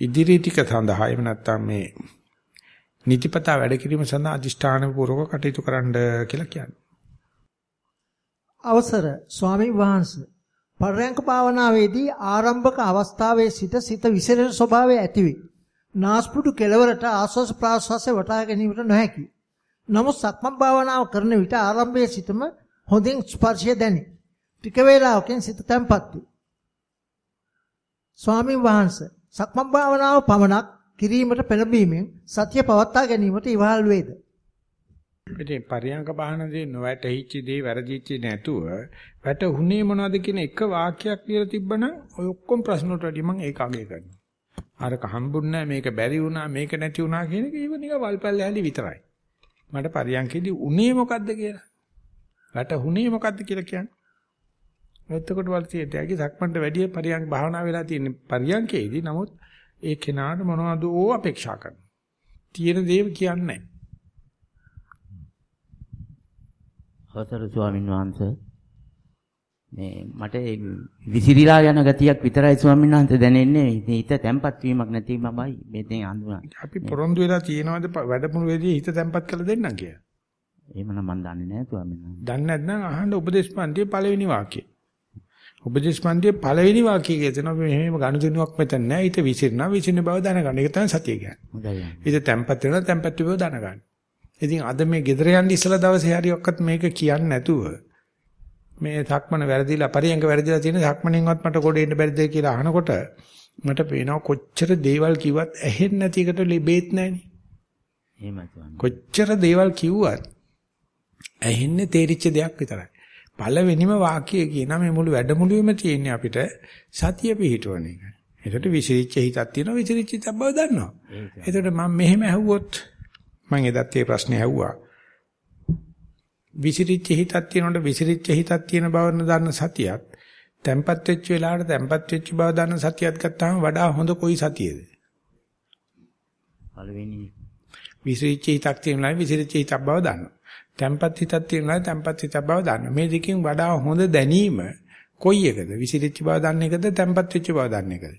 ඉදිරි ටික සඳහා එහෙම නැත්නම් මේ නිතිපතා වැඩ කිරීම සඳහා අදිෂ්ඨාන පූර්වක කටයුතු කරන්න කියලා කියන්නේ.
අවසර ස්වාමි වහන්සේ පරයන්ක භාවනාවේදී ආරම්භක අවස්ථාවේ සිට සිත විසිරෙන ස්වභාවය ඇතිවේ. නාස්පුඩු කෙලවරට ආස්වාස ප්‍රාස්වාසය වටහා ගැනීමට නොහැකි. නමුත් සක්මන් භාවනාව කරන විට ආරම්භයේ සිටම හොඳින් ස්පර්ශය දැනේ. ටික වේලාවකින් සිත තැම්පත් වේ. ස්වාමි වහන්සේ සක්මන් භාවනාව පමණක් කිරීමට පෙළඹීමෙන් සතිය පවත්වා ගැනීමට ඉවහල් වේද?
ඉතින් පරියංග බහනදී නොවැටහිච්ච දේ වැරදිච්ච නැතුව වැටුනේ මොනවද කියන එක වාක්‍යයක් කියලා තිබ්බනම් ඔය ඔක්කොම ප්‍රශ්න වලට වැඩි මම ඒක අගය කරනවා. අරක හම්බුන්නේ මේක බැරි වුණා මේක නැති වුණා කියන එක ඉව නිකන් වල්පල් ඇලි විතරයි. මට පරියංගකේදී උනේ මොකද්ද කියලා. වැටුනේ මොකද්ද කියලා කියන්නේ. එතකොට වල්තිය දෙයගේ සක්මන්ට වැඩි පරියංග භාවනා වෙලා තියෙන පරියංගකේදී නමුත් ඒ කෙනාට මොනවද ඕ අපේක්ෂා කරනවා. තියෙන දේ කියන්නේ නැහැ.
අවසර ස්වාමීන් වහන්සේ මේ මට විසිරීලා යන ගතියක් විතරයි ස්වාමීන් වහන්සේ දැනෙන්නේ හිත තැම්පත් වීමක් නැති මමයි මෙතෙන් අඳුනන්නේ.
අපි පොරොන්දු වෙලා තියෙනවද වැඩමුළු වෙදී හිත තැම්පත් කරලා දෙන්නම් කියලා.
එහෙමනම් මම දන්නේ නැහැ ස්වාමීන් වහන්සේ.
දන්නේ නැත්නම් අහන්න උපදේශ පන්තියේ පළවෙනි වාක්‍යය. උපදේශ පන්තියේ පළවෙනි වාක්‍යය කියනවා මෙහෙම ගනුදෙනුවක් මෙතන නැහැ. හිත විසිරනවා විසිරෙන බව දැනගන්න. ඒක තමයි සතිය කියන්නේ. හිත තැම්පත් වෙනවා තැම්පත් බව දැනගන්න. ඉතින් අද මේ ගෙදර යන්න ඉස්සලා දවසේ හරි ඔක්කත් මේක කියන්නේ නැතුව මේ සක්මන වැරදිලා පරියංග වැරදිලා තියෙන සක්මණෙන්වත් මට ගොඩ එන්න බැරිද කියලා අහනකොට මට පේනවා කොච්චර දේවල් කිව්වත් ඇහෙන්නේ නැති එකට ලෙබෙත් නැහෙනි. කොච්චර දේවල් කිව්වත් ඇහෙන්නේ තේරිච්ච දෙයක් විතරයි. පළවෙනිම වාක්‍යය කියන මේ මුළු වැඩමුළුවේම තියෙන්නේ අපිට සතිය පිහිටවන එක. ඒකට විසිරිච්ච හිතක් තියෙනවා විසිරිච්ච හිතක් බව දන්නවා. ඒකට මම මෙහෙම ඇහුවොත් මම එදත් මේ ප්‍රශ්නේ ඇහුවා. විසිරිච්ච හිතක් තියෙනකොට විසිරිච්ච හිතක් තියෙන බව දන්න සතියත් තැම්පත් වෙච්ච වෙලාවට තැම්පත් වෙච්ච බව දන්න සතියත් ගත්තාම වඩා හොඳ කොයි සතියද?
පළවෙනි
විසිරිච්ච හිතක් තියෙනවා විසිරිච්ච හිතක් බව දන්නවා. තැම්පත් හිතක් තියෙනවා තැම්පත් හිතක් බව දන්නවා. මේ දෙකෙන් වඩා හොඳ දැනීම කොයි එකද? විසිරිච්ච බව දන්න එකද තැම්පත් වෙච්ච බව දන්න එකද?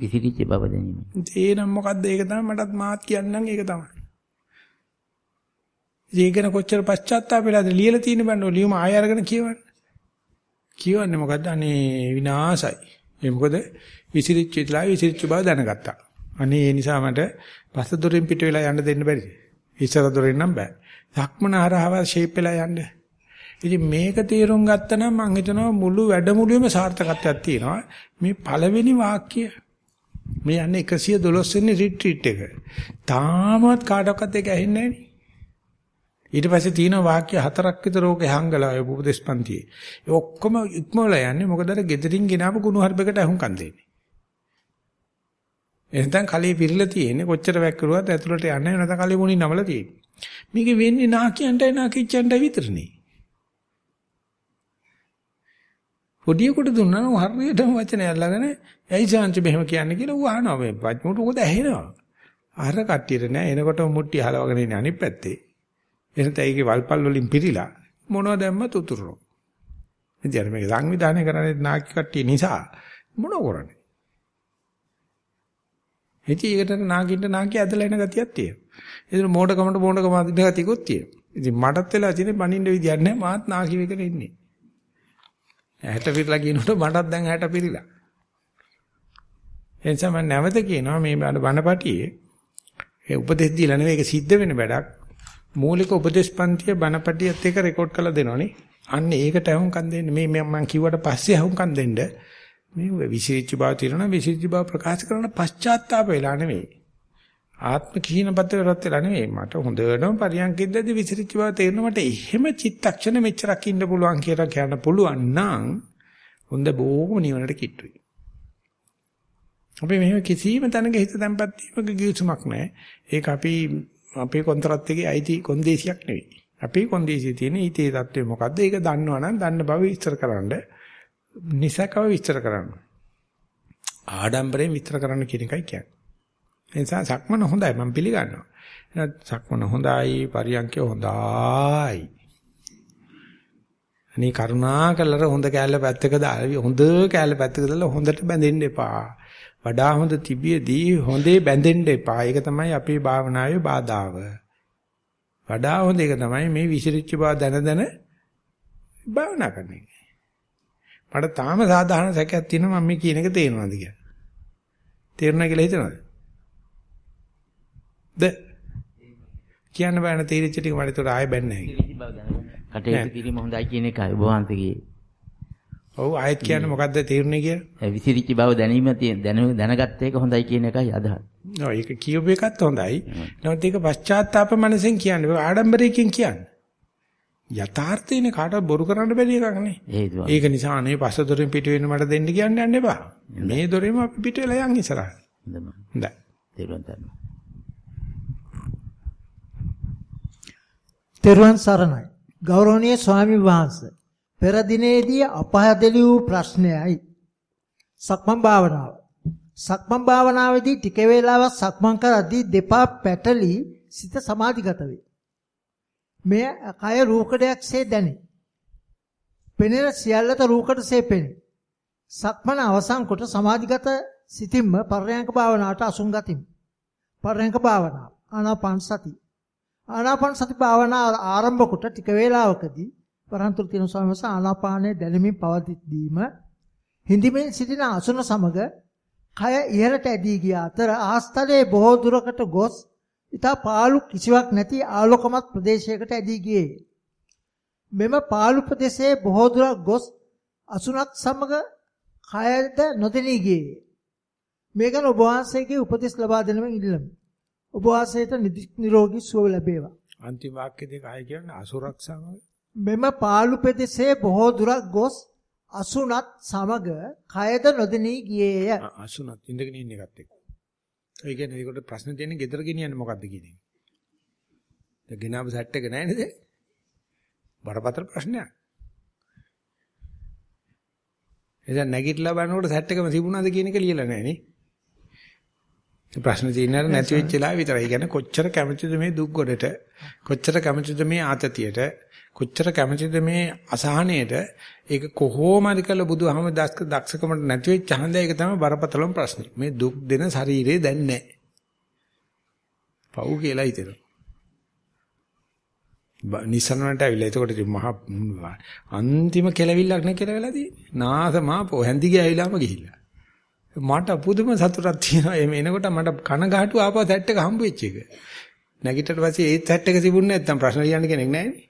විසිරිච්ච බව දැනීම.
ඒ නම් මොකද්ද ඒක තමයි මටත් මාත් කියන්නම් ඒක තමයි. ඒකන කොච්චර පශ්චාත්තාප වෙලාද ලියලා තියෙන බණ්ඩෝ ලියුම ආය අරගෙන කියවන්න. කියවන්නේ මොකද්ද? අනේ විනාසයි. ඒ මොකද විසිරිච්ච ඉතලා විසිරිච්ච බව දැනගත්තා. අනේ ඒ නිසා මට පස්ස දොරෙන් පිට වෙලා යන්න දෙන්න බැරිද? ඉස්සර දොරෙන් නම් බෑ. ධක්මන හරහව ෂේප් වෙලා යන්න. ඉතින් මේක තේරුම් ගත්තනම් මම හිතනවා මුළු වැඩමුළුවේම සාර්ථකත්වයක් තියෙනවා. මේ පළවෙනි වාක්‍යය මේ යන්නේ 112 වෙනි රිට්‍රීට් එක. තාමත් කාටවත් ඒක ඇහෙන්නේ නැහැ ඊට පස්සේ තියෙන වාක්‍ය හතරක් විතර ඕකේ හංගලා ඔය උපදේශපන්තියේ. ඒ ඔක්කොම ඉක්මවලා යන්නේ මොකද අර gederin ගෙනාවු කුණු හර්බයකට අහුම්කම් දෙන්නේ. එහෙනම් කලේ පිරලා තියෙන්නේ කොච්චර වැක්කරුවත් ඇතුළට යන්නේ නැත්නම් කලේ මුණින් නමලා තියෙන්නේ. මේක වෙන්නේ නාකියන්ටයි නාකිච්චන්ටයි විතරනේ. පොඩියෙකුට දුන්නා නම් හරියටම වචනය අල්ලගෙන ඇයි සාංශ මෙහෙම කියන්නේ කියලා ඌ අහනවා මේ වචමුට උකද ඇහෙනවා. අර කට්ටියට නෑ එනකොට මුට්ටි හලවගෙන ඉන්නේ අනිත් පැත්තේ. එනත ඒකේ වල්පල් වලින් පිරීලා මොනවද දැම්මත් උතුරනවා. ඉතින් අර මේක සංවිධානය කරන්නේ නාකි කට්ටිය නිසා මොනව කරන්නේ? ඉතින් ඒකට නාකින්ට නාකි ඇදලා එන ගතියක් තියෙනවා. ඒතර මෝඩකමට මෝඩකම අදින ගතියකුත් තියෙනවා. ඉතින් මටත් වෙලා තියෙන්නේ බනින්න විදියක් නැහැ මාත් නාකි වෙකට ඉන්නේ. ඇහැට පිරලා කියනකොට මටත් දැන් ඇහැට පිරিলা. එනිසා මම නැවත කියනවා මේ බණපටියේ ඒ උපදෙස් දීලා නෙවෙයි ඒක සිද්ධ වෙන වැඩක්. මූලික උපදේශ පන්තිය බණපටියත් එක්ක රෙකෝඩ් කරලා දෙනවනේ. අන්න ඒකට අහුම්කම් දෙන්න. මේ මම කිව්වට පස්සේ අහුම්කම් දෙන්න. මේ විසිරිච්ච බව තියෙනවා විසිරිච්ච බව ප්‍රකාශ කරන පශ්චාත්තාප වෙලා නෙවෙයි. ආත්ම කීනපතේ රත් වෙලා නෙවෙයි. මට හොඳටම පරියන්කෙද්දී විසිරිච්ච බව තේරෙනවා මට එහෙම චිත්තක්ෂණ මෙච්චරක් ඉන්න පුළුවන් කියලා කියන්න පුළුවන් නම් හොඳ බොහොම නිවනට කිට්ටුයි. අපි මෙහෙම කිසිම තැනක හිත තැම්පත් වීමක ගිවිසුමක් නැහැ. ඒක අපි අපේ කොන්ත්‍රාත් එකේ අයිති කොන්දේසියක් නෙවෙයි. අපේ කොන්දේසියේ තියෙන ඊතේ தත්ත්වය මොකද්ද? ඒක දන්නවනම් දන්න බව විස්තර කරන්න. නිසකව විස්තර කරන්න. ආඩම්බරයෙන් විස්තර කරන්න කියන එකයි කියන්නේ. ඒ නිසා සක්මන හොඳයි මම පිළිගන්නවා. සක්මන හොඳයි, පරියන්කේ හොඳයි. අනේ කරුණා කළර හොඳ කෑල්ල පැත්තක දාලා හොඳ කෑල්ල පැත්තක දාලා හොඳට බැඳෙන්න එපා. වඩා හොඳ තිබියදී හොඳේ බැඳෙන්න එපා. ඒක තමයි අපේ භාවනාවේ බාධාව. වඩා හොඳ එක තමයි මේ විසිරිච්ච බව දැන දැන භාවනා කරන එක. මට තාම සාධාරණ සැකයක් තියෙනවා මම මේ කියන එක තේරෙනවද කියලා. තේරුණා කියලා හිතනවද? ද කියන්න බෑන තේරිච්ච ටික මට ඒතර ආයෙ බැන්නේ නැහැ.
කටයුතු කිරීම හොඳයි කියන එකයි ඔබ වහන්සේගේ.
ඔව් ආයෙත් කියන්න මොකද්ද තේරුනේ කියලා?
විසිරිච්ච බව දැනීම දැනගත්ත එක හොඳයි කියන එකයි අදහස්.
ඔව් ඒක කියූප එකත් හොඳයි. නමුත් ඒක පශ්චාත්තාප මනසෙන් කියන්නේ ආඩම්බරයෙන් කියන්නේ. යථාර්ථයනේ කාටවත් බොරු කරන්න බැරි එකක් නේ. ඒක නිසා අනේ පස්ස දොරෙන් පිට වෙන්න මට දෙන්න කියන්න යන්න එපා. මේ දොරෙම අපි පිට වෙලා යන් ඉස්සරහට. හොඳයි.
තේරුවන්
තෙරුවන් සරණයි. ගෞරවනීය ස්වාමි වහන්සේ. පෙර දිනේදී අපහදලි වූ ප්‍රශ්නයයි. සක්මන් භාවනාව. සක්මන් භාවනාවේදී ටික වේලාවක් සක්මන් කරද්දී දෙපා පැටලි සිත සමාධිගත වේ. මෙය කය රූකඩයක්සේ දැනේ. පෙනෙන සියල්ලත රූකඩසේ පෙනේ. සක්මන අවසන් කොට සමාධිගත සිතින්ම පර්යංක භාවනාවට අසුන් ගතිමි. පර්යංක භාවනාව ආනාපාන සති. ආනාපාන සති භාවනාව ආරම්භ කොට ටික වේලාවකදී වරන්තුල් තියෙන ස්වාමීන් ආනාපානයේ දැනෙමින් පවතිද්දීම හිඳිමින් සිටින අසුන සමග කය ඉහළට ඇදී ගිය අතර ආස්තලයේ බොහෝ දුරකට ගොස් ඊට පාළු කිසිවක් නැති ආලෝකමත් ප්‍රදේශයකට ඇදී ගියේ. මෙම පාළු ප්‍රදේශයේ බොහෝ දුරක් ගොස් අසුනත් සමග කයද නොදෙනී ගියේ. මේ ගැන ඔබ වහන්සේගේ උපදෙස් ලබා දෙනමින් ඉල්ලමි. වහන්සේට නිරෝගී සුව ලැබේවා.
අන්තිම වාක්‍ය දෙක ආයි කියන්නේ අසුරක් සමග
මෙම පාළු ප්‍රදේශයේ බොහෝ දුරක් ගොස් අසුනත් සමග කයද නොදෙනී ගියේය.
අසුනත් ඉඳගෙන ඉන්න එකත් එක්ක. ඒ කියන්නේ ඒකට ප්‍රශ්න තියෙන්නේ ගෙදර ගෙනියන්නේ මොකද්ද කියන එක. දැන් ගෙනාව සැට් එක නැහැ නේද? බරපතල ප්‍රශ්නයක්. එදා නැගිටලා බලනකොට සැට් එකම තිබුණාද කියන එක ලියලා නැහැ නේ. ප්‍රශ්න තියෙනවා නැති වෙච්ච වෙලාව විතරයි. කියන්නේ කොච්චර කැමතිද මේ දුක් ගොඩට? කොච්චර කැමතිද මේ ආතතියට? කොච්චර කැමතිද මේ අසහනයට? ඒක කොහොම හරි කළ බුදුහම දක්ෂකමට නැති වෙච්ච හන්ද ඒක තමයි බරපතලම ප්‍රශ්නේ. මේ දුක් දෙන ශරීරේ දැන් නැහැ. පව් කියලා හිතෙනවා. නිසනකට ඇවිල්ලා එතකොට මහ අන්තිම කෙලවිල්ලක් නේ කියලා වෙලා තියෙන්නේ. නාසමා පො හැන්දි ගෑවිලාම ගිහිල්ලා. මට පුදුම සතුටක් තියෙනවා. එමෙ එනකොට මට කනගාටු ආපහු සෙට් එක හම්බ වෙච්ච එක. නැගිටට පස්සේ ඒ සෙට් එක තිබුණේ නැත්නම් ප්‍රශ්න ලියන්න කෙනෙක් නැහැ නේ.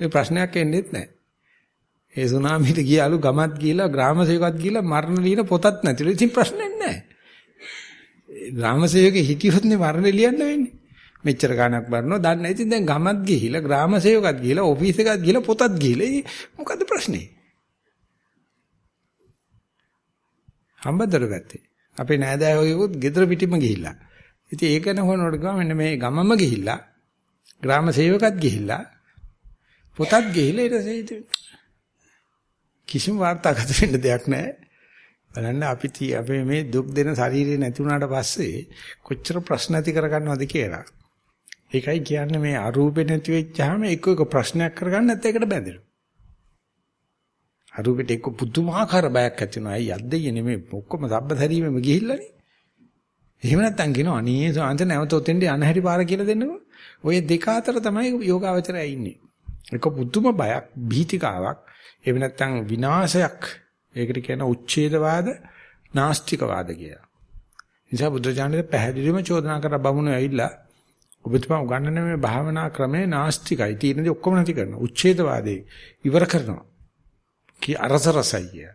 ඒ ප්‍රශ්නයක් එන්නේත් නැහැ. ඒ සුනාමිට ගියාලු ගමත් ගිහලා ග්‍රාම සේවකත් ගිහලා මරණ ලියන පොතක් නැතිලු. ඉතින් ප්‍රශ්නයක් නැහැ. ග්‍රාම සේවකේ හිටියොත් නේ මරණ ලියන්න වෙන්නේ. මෙච්චර ගාණක් බරනවා දන්නේ නැහැ. ඉතින් දැන් ගමත් ගිහිලා ග්‍රාම සේවකත් ගිහිලා ඔෆිස් එකත් ගිහිලා පොතත් ගිහිලා මොකද්ද ප්‍රශ්නේ? හම්බදර ගත්තේ. අපේ නෑදෑයෝගෙකුත් ගෙදර පිටිම ගිහිල්ලා. ඉතින් ඒක නහොනකොට ගම මෙන්න මේ ගමම ගිහිල්ලා ග්‍රාම සේවකත් ගිහිල්ලා පොතත් ගිහිල්ලා ඊට පස්සේ කිසිම වාර්තාගත වෙන්න දෙයක් නැහැ. බලන්න අපි අපි මේ දුක් දෙන ශරීරය නැති වුණාට පස්සේ කොච්චර ප්‍රශ්න ඇති කරගන්නවද කියලා. ඒකයි කියන්නේ මේ අරූපේ නැති වෙච්චාම එක එක ප්‍රශ්නයක් කරගන්න නැත්නම් ඒකට බැඳෙනවා. අරූපෙට එක්ක පුදුමාකාර බයක් ඇති වෙනවා. අය යද්දේ නෙමෙයි ඔක්කොම සබ්බතරීමෙම ගිහිල්ලානේ. එහෙම නැත්නම් කියනවා අනේ සාන්ත නැවත ඔතෙන්ට යන හැටි පාර කියලා දෙන්නකෝ. ඔය දෙක අතර තමයි යෝගාවචරය ඉන්නේ. එක පුදුම බයක්, භීතිකාවක්, එහෙම නැත්නම් විනාශයක්. ඒකට කියන උච්ඡේදවාද, නාස්තිකවාද කියලා. නිසා බුදුජානක පැහැදිලිවම චෝදනා කර බමුණෝ ඇවිල්ලා ඔබතුමා උගන්වන මේ භාවනා ක්‍රමේ නාස්තිකයි. තියෙනදී ඔක්කොම නැති කරනවා. උච්ඡේදවාදී ඉවර කරනවා. කී අරස රසයි කිය.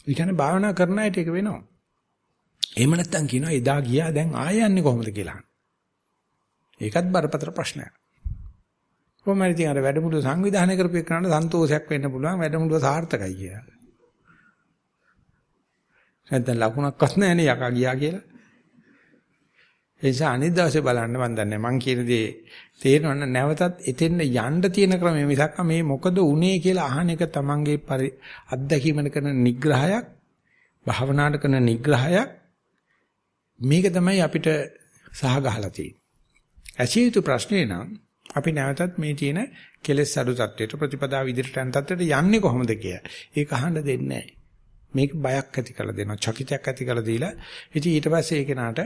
ඒ කියන්නේ භාවනා කරන අයට ඒක වෙනවා. එහෙම නැත්තම් කියනවා එදා ගියා දැන් ආයෙ යන්නේ කොහොමද කියලා. ඒකත් බරපතල ප්‍රශ්නයක්. කොහොමද ඉතින් අර වැඩමුළු සංවිධානය කරපු එකනට සන්තෝෂයක් වෙන්න පුළුවන් වැඩමුළුව සාර්ථකයි කියලා. නැත්නම් ලකුණක්වත් නැහැ නේ යකා ගියා කියලා. ඒ නිසා අනිත් දවසේ බලන්න මම දන්නේ මං කියන දේ තේරෙනවන්න නැවතත් එතෙන්න යන්න තියෙන ක්‍රමය මිසක් මේ මොකද උනේ කියලා අහන එක තමන්ගේ අත්දැකීමන කරන නිග්‍රහයක් භාවනාවට කරන නිග්‍රහයක් මේක තමයි අපිට සහගහලා තියෙන්නේ. ඇසිය යුතු ප්‍රශ්නේ නම් අපි නැවතත් මේ තියෙන කෙලෙස් අඩු තත්වයට ප්‍රතිපදා විදිහට යන තත්වයට යන්නේ කොහොමද කියලා. ඒක අහන්න දෙන්නේ නැහැ. මේක බයක් ඇති කරලා දෙනවා. චකිතයක් ඇති කරලා දීලා ඉතින් ඊට පස්සේ ඒ කෙනාට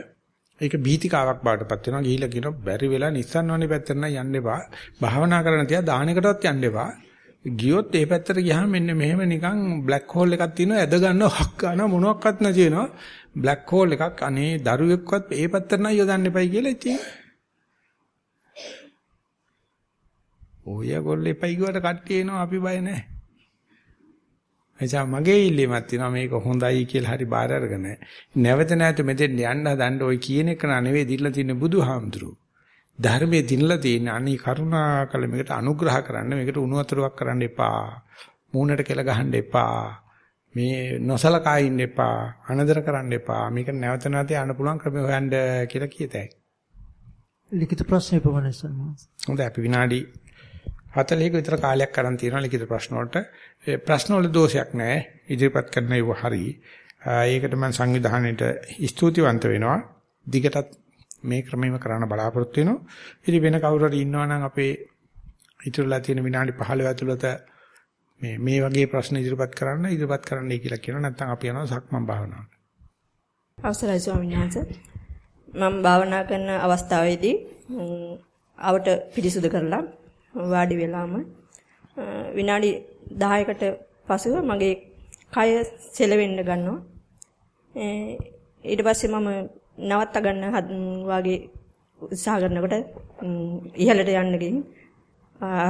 ඒක බීතිකාවක් බාටපත් වෙනවා. ගිහිල්ලා කියනවා බැරි වෙලා Nissan වනේ පැත්තට නම් යන්න එපා. භාවනා කරන තියා දාහනකටවත් යන්න එපා. ගියොත් ඒ පැත්තට ගියාම මෙන්න මෙහෙම නිකන් බ්ලැක් හෝල් එකක් තියෙනවා. ඇද ගන්නවා හක් ගන්නවා මොනවත් නැති වෙනවා. බ්ලැක් හෝල් එකක් අනේ දරුවෙක්වත් ඒ පැත්තට නම් යොදන්න එපයි කියලා ඉතින්. ඔය ගොල්ලේ එපයි කිව්වට කට්ටිය එනවා අපි බය නැහැ. එනිසා මගේ ඉල්ලීමක් තියෙනවා මේක හොඳයි කියලා හරි බාර අරගෙන නැවත නැවත මෙතෙන් යන්න හදන්න ওই කියන එක නෙවෙයි දිල්ලා තියෙන බුදුහාමුදුරුවෝ. ධර්මයේ දිනලා තියෙන අනි කරුණාකල මේකට අනුග්‍රහ කරන්න මේකට උණු වතුරක් කරන්න එපා. මූණට කෙල ගහන්න එපා. මේ නොසලකා ඉන්න එපා. අනදර කරන්න එපා. මේක නැවත නැවත යන්න පුළුවන් ක්‍රම හොයන්න කියලා කියතයි.
ලිඛිත ප්‍රශ්න ඉපමණයි සම්මාස.
හොඳයි අපි විනාඩි 40ක විතර කාලයක් අරන් තියෙනවා ලිඛිත ප්‍රශ්න වලට. ඒ ප්‍රශ්න වල දෝෂයක් නැහැ. ඉදිරිපත් කරන ඒවා හරි. ඒකට මම සංවිධානයේට ස්තුතිවන්ත වෙනවා. දිගටත් මේ ක්‍රමෙම කරන්න බලාපොරොත්තු වෙනවා. ඉතින් වෙන කවුරු හරි ඉන්නවා නම් අපේ ඉතුරුලා තියෙන විනාඩි 15 ඇතුළත මේ මේ වගේ ප්‍රශ්න ඉදිරිපත් කරන්න ඉදිරිපත් කරන්නයි කියලා කියනවා. නැත්නම් අපි යනවා සක්මන් භාවනාවට.
අවසරයි ස්වාමීන් වහන්සේ. මම භාවනා කරන අවස්ථාවේදී අවට පිරිසුදු කරලා වාඩි වෙලාම විනාඩි 10කට පසුව මගේ කය සෙලවෙන්න ගන්නවා. ඊට පස්සේ මම නවත්ත ගන්න වාගේ උත්සාහ කරනකොට ඉහළට යන්න ගිහින්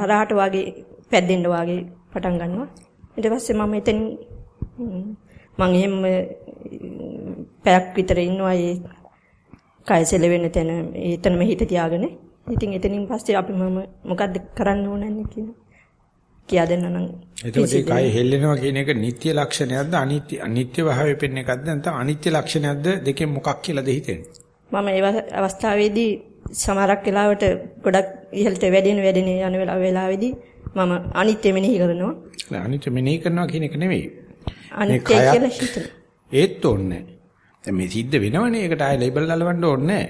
හරහට වාගේ පැද්දෙන්න වාගේ පටන් ගන්නවා. ඊට පස්සේ මම එතෙන් මම එහෙම පැයක් විතර ඉන්නවා ඒ කය සෙලවෙන්න තැන එතනම හිත තියාගෙන ඉතින් එතනින් පස්සේ අපි මම මොකද්ද කරන්න ඕනන්නේ කියන කියා දෙන්න නම්
එතකොට ඒ කය හෙල්ලෙනවා කියන එක නිත්‍ය ලක්ෂණයක්ද අනිත්‍ය අනිත්‍ය භාවය පෙන්න එකක්ද නැත්නම් අනිත්‍ය ලක්ෂණයක්ද දෙකෙන් මොකක් කියලාද හිතෙන්නේ?
මම ඒ අවස්ථාවේදී සමහරක් වෙලාවට ගොඩක් ඉහළට වැඩෙන වැඩෙන යන වෙලාවේදී මම අනිත්‍ය මෙනෙහි කරනවා.
අනිත්‍ය මෙනෙහි කරනවා කියන එක නෙවෙයි.
අනිත්‍ය කියලා හිතන
ඒත් ඕනේ දැන් මේ සිද්ධ වෙනවනේ ඒකට ආයෙ ලේබල් ගලවන්න ඕනේ නැහැ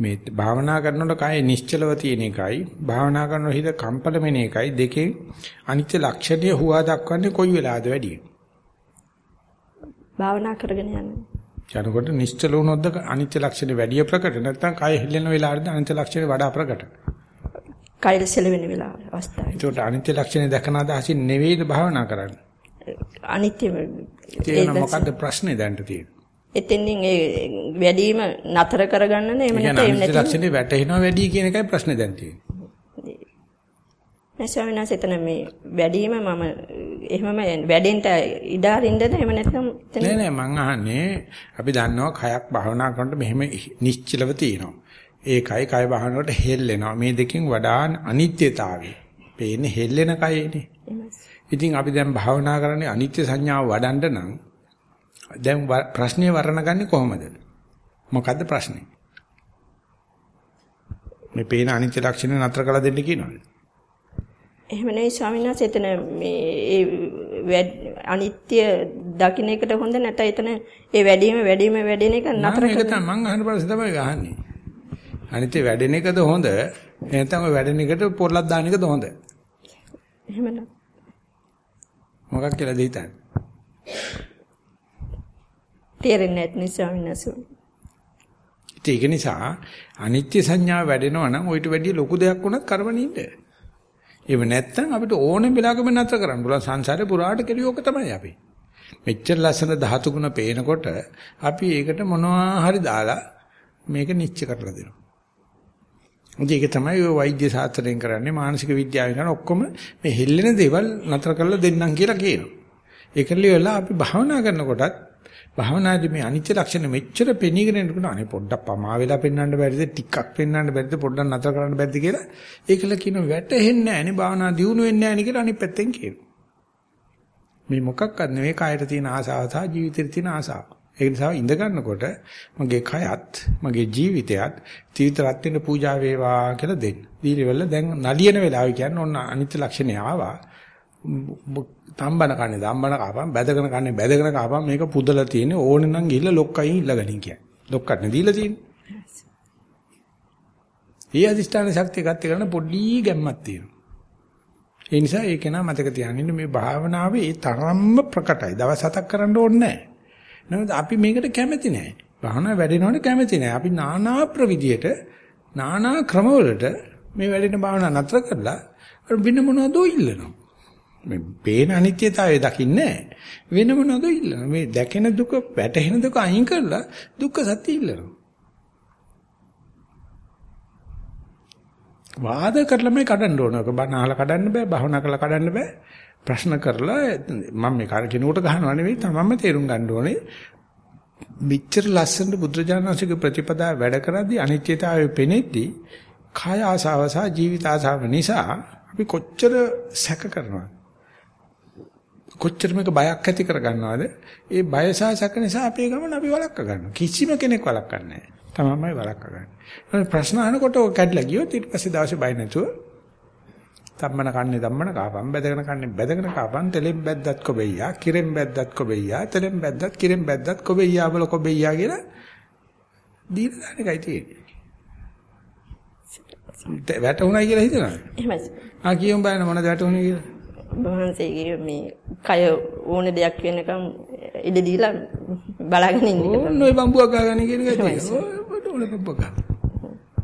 මේ භාවනා කරනකොට කය නිශ්චලව තියෙන එකයි භාවනා කරනකොට හිත කම්පන වෙන එකයි දෙකේ අනිත්‍ය ලක්ෂණය හුවා දක්වන්නේ කොයි වෙලාවද වැඩි
භාවනා කරගෙන යන්නේ.
යනකොට නිශ්චල වුණොත්ද අනිත්‍ය ලක්ෂණය වැඩි ප්‍රකට? නැත්නම් කය හෙල්ලෙන වෙලාවද අනිත්‍ය ලක්ෂණය වඩා ප්‍රකට?
කය සෙලවෙන වෙලාව අවස්ථාවේ.
ඒකට අනිත්‍ය ලක්ෂණය දැකන අදහසින් නෙවෙයිද භාවනා කරන්නේ?
අනිත්‍ය
ඒ මොකද්ද ප්‍රශ්නේ දැන්ට තියෙන්නේ
එතෙන්ින් ඒ වැඩිම නතර කරගන්න නේ එහෙම නැත්නම්
එහෙම නැත්නම් ලක්ෂණේ වැටෙනවා වැඩි කියන එකයි ප්‍රශ්නේ දැන් තියෙන්නේ.
නෑ ස්වාමීන් වහන්සේ එතන මේ වැඩිම මම එහෙමම වැඩෙන්න ඉඩ අරින්නද එහෙම නැත්නම්
නෑ නෑ මං අහන්නේ අපි දන්නවා කයක් භාවනා කරනකොට මෙහෙම නිශ්චලව තියෙනවා. ඒකයි කය භාවනාවට හෙල්ලෙනවා. මේ දෙකෙන් වඩා අනිත්‍යතාවය. පේන්නේ හෙල්ලෙන කයේනේ. ඉතින් අපි දැන් භාවනා කරන්නේ අනිත්‍ය සංඥාව වඩන්න නම් දැන් ප්‍රශ්නේ වර්ණගන්නේ කොහොමද? මොකද්ද ප්‍රශ්නේ? මේ පේන අනිත්‍ය ලක්ෂණ නතර කළ දෙන්න කියනවාද?
එහෙම නෙවෙයි ස්වාමීන් වහන්සේ එතන මේ ඒ අනිත්‍ය දකින්න එකට හොඳ නැත එතන ඒ වැඩිම වැඩිම වැඩෙන එක නතර
කරලා ඒක තමයි මං අහන ප්‍රශ්නේ තමයි අහන්නේ. අනිත්‍ය වැඩෙන එකද හොඳ නැත්නම් ඔය වැඩෙන එකට පොරලක් දාන එකද හොඳ?
එහෙම නෑ.
මොකක් කියලා දෙයිතන්නේ?
තේරෙන්නේ නැති නිසා විනාසු.
ඒක නිසා අනිත්‍ය සංඥාව වැඩෙනවා නම් ඔయిత වැඩිය ලොකු දෙයක් වුණත් කරවනින්න. එහෙම නැත්නම් අපිට ඕනෙම වෙලාවකම නතර කරන්න පුළුවන් සංසාරේ පුරාට කෙලියෝක තමයි අපි. මෙච්චර ලස්සන ධාතු ගුණ පේනකොට අපි ඒකට මොනවා හරි දාලා මේක නිශ්චය කරලා දෙනවා. ඒක තමයි ඔය වෛද්‍ය ශාස්ත්‍රයෙන් කරන්නේ මානසික විද්‍යාවෙන් කරන ඔක්කොම මේ හෙල්ලෙන දේවල් නතර කරලා දෙන්නම් කියලා කියනවා. ඒකලිය වෙලා අපි භාවනා කරනකොටත් භාවනාදී මේ අනිත්‍ය ලක්ෂණ මෙච්චර පෙනීගෙන යනකොට අනේ පොඩ්ඩක් පමා වෙලා පෙන්වන්න බැරිද ටිකක් පෙන්වන්න බැරිද පොඩ්ඩක් නතර කරන්න බැරිද කියලා ඒකල කියන වැටෙන්නේ නැහැ නේ භාවනා දියුණු වෙන්නේ නැහැ නේ කියලා අනිත් පැත්තෙන් කියනවා. මේ මොකක්වත් නෙවෙයි කායට තියෙන ආසාව සහ ජීවිතේට තියෙන ආසාව. ඒ නිසා ඉඳ ගන්නකොට මගේ කයත් මගේ ජීවිතයත් තීවිත රත් වෙන පූජා වේවා කියලා දෙන්න. දීලිවල දැන් නලියන වෙලාව කියන්නේ ඔන්න අනිත්‍ය ලක්ෂණය ආවා. තම්බන කන්නේ තම්බන කපම් බැදගෙන කන්නේ බැදගෙන කපම් මේක පුදලා තියෙන්නේ ඕනේ නම් ගිහිල්ලා ලොක්කයින් ඉල්ලගනින් කියන්නේ. ලොක්කට නෙදීලා තියෙන්නේ. ඒ අධිෂ්ඨාන ශක්තිය ගත කරන පොඩි ගැම්මක් තියෙනවා. ඒ නිසා ඒක නා මතක තියාගන්න මේ භාවනාවේ ඒ තරම්ම ප්‍රකටයි. දවස් හතක් කරන්න ඕනේ නැහැ. නමුත් අපි මේකට කැමති නැහැ. භාවනාව වැඩෙනවට කැමති නැහැ. අපි নানা ප්‍රවිධියට নানা ක්‍රමවලට මේ වැඩෙන භාවනාව නතර කරලා වෙන මොනවදෝ ඉල්ලනවා. මේ පේන අනිත්‍යතාවය දකින්නේ වෙන මොනවදෝ ඉල්ලනවා. මේ දැකෙන දුක, වැටහෙන දුක අයින් කරලා දුක්ඛ සත්‍ය ඉල්ලනවා. වාද කරලා මේ කඩන්න ඕන. ඔක බණ අහලා කඩන්න බෑ, භවනා කරලා කඩන්න බෑ. ප්‍රශ්න කරලා මම මේ කාර කෙනෙකුට ගහනවා නෙවෙයි තමන්ම තේරුම් ගන්න ඕනේ. මෙච්චර ලස්සනට බුද්ධජානනාංශික ප්‍රතිපදා වැඩ කරද්දී අනිත්‍යතාවය පෙනෙද්දී කාය ආසාව සහ ජීවිත ආසාව නිසා අපි කොච්චර සැක කරනවද? කොච්චර මේක බයක් ඇති කර ගන්නවද? ඒ බය සහ සැක නිසා අපේ ගමන අපි වළක්ව ගන්නවා. කිසිම කෙනෙක් වළක්වන්නේ නැහැ. තමන්මයි වළක්ව ගන්න. ප්‍රශ්න අහනකොට ඔය කැඩලා ගියොත් ඊට පස්සේ දවසේ බය නැතුව තම්මන කන්නේ තම්මන කාපම් බැදගෙන කන්නේ බැදගෙන කාපම් තෙලෙන් බැද්දත් කොබෙයියා කිරෙන් බැද්දත් කොබෙයියා තෙලෙන් බැද්දත් කිරෙන් බැද්දත් කොබෙයියා බල කොබෙයියා කියලා දීලා දාන එකයි තියෙන්නේ වැටුණා කියලා හිතනවා
එහෙමයි
ආ කියමු බලන්න මොනවද වැටුනේ කියලා
වහන්සේගේ මේ කය ඕන දෙයක් වෙනකම් ඉඩ දීලා බලාගෙන ඉන්න එක
ඕන ඔය බම්බුවක් ගාගෙන කියන තියෙනවා ඕන බම්බුවක්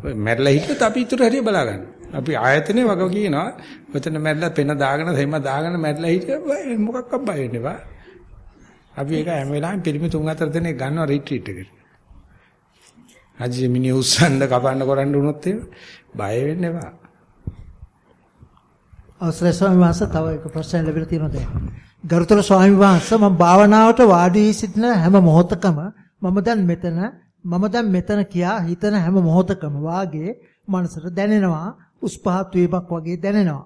ඔය මැරලා හිටියොත් අපි ඊටු හැටි බලා ගන්න අපි ආයතනේ වග කියනවා මෙතන මැරලා පෙන දාගෙන තෙම දාගෙන මැරලා හිටිය මොකක්වත් බය වෙන්න එපා. අපි ඒක හැම වෙලාවෙම පිළිමි තුන් හතර දෙනෙක් ගන්නවා රිට්‍රීට් එකට. අජි මිනි උස්සන්න කපන්න කරන්න උනොත් එහෙම බය වෙන්න එපා.
අවසරයි ස්වාමීන් වහන්සේ තව එක ප්‍රශ්නයක් ලැබිලා තියෙනවා දැන්. ගරුතර ස්වාමීන් වහන්සේ මම භාවනාවට වාඩි වී සිටින හැම මොහොතකම මම දැන් මෙතන මම දැන් මෙතන කියා හිතන හැම මොහොතකම වාගේ මනසට දැනෙනවා උස් පහත් වීමක් වගේ දැනෙනවා.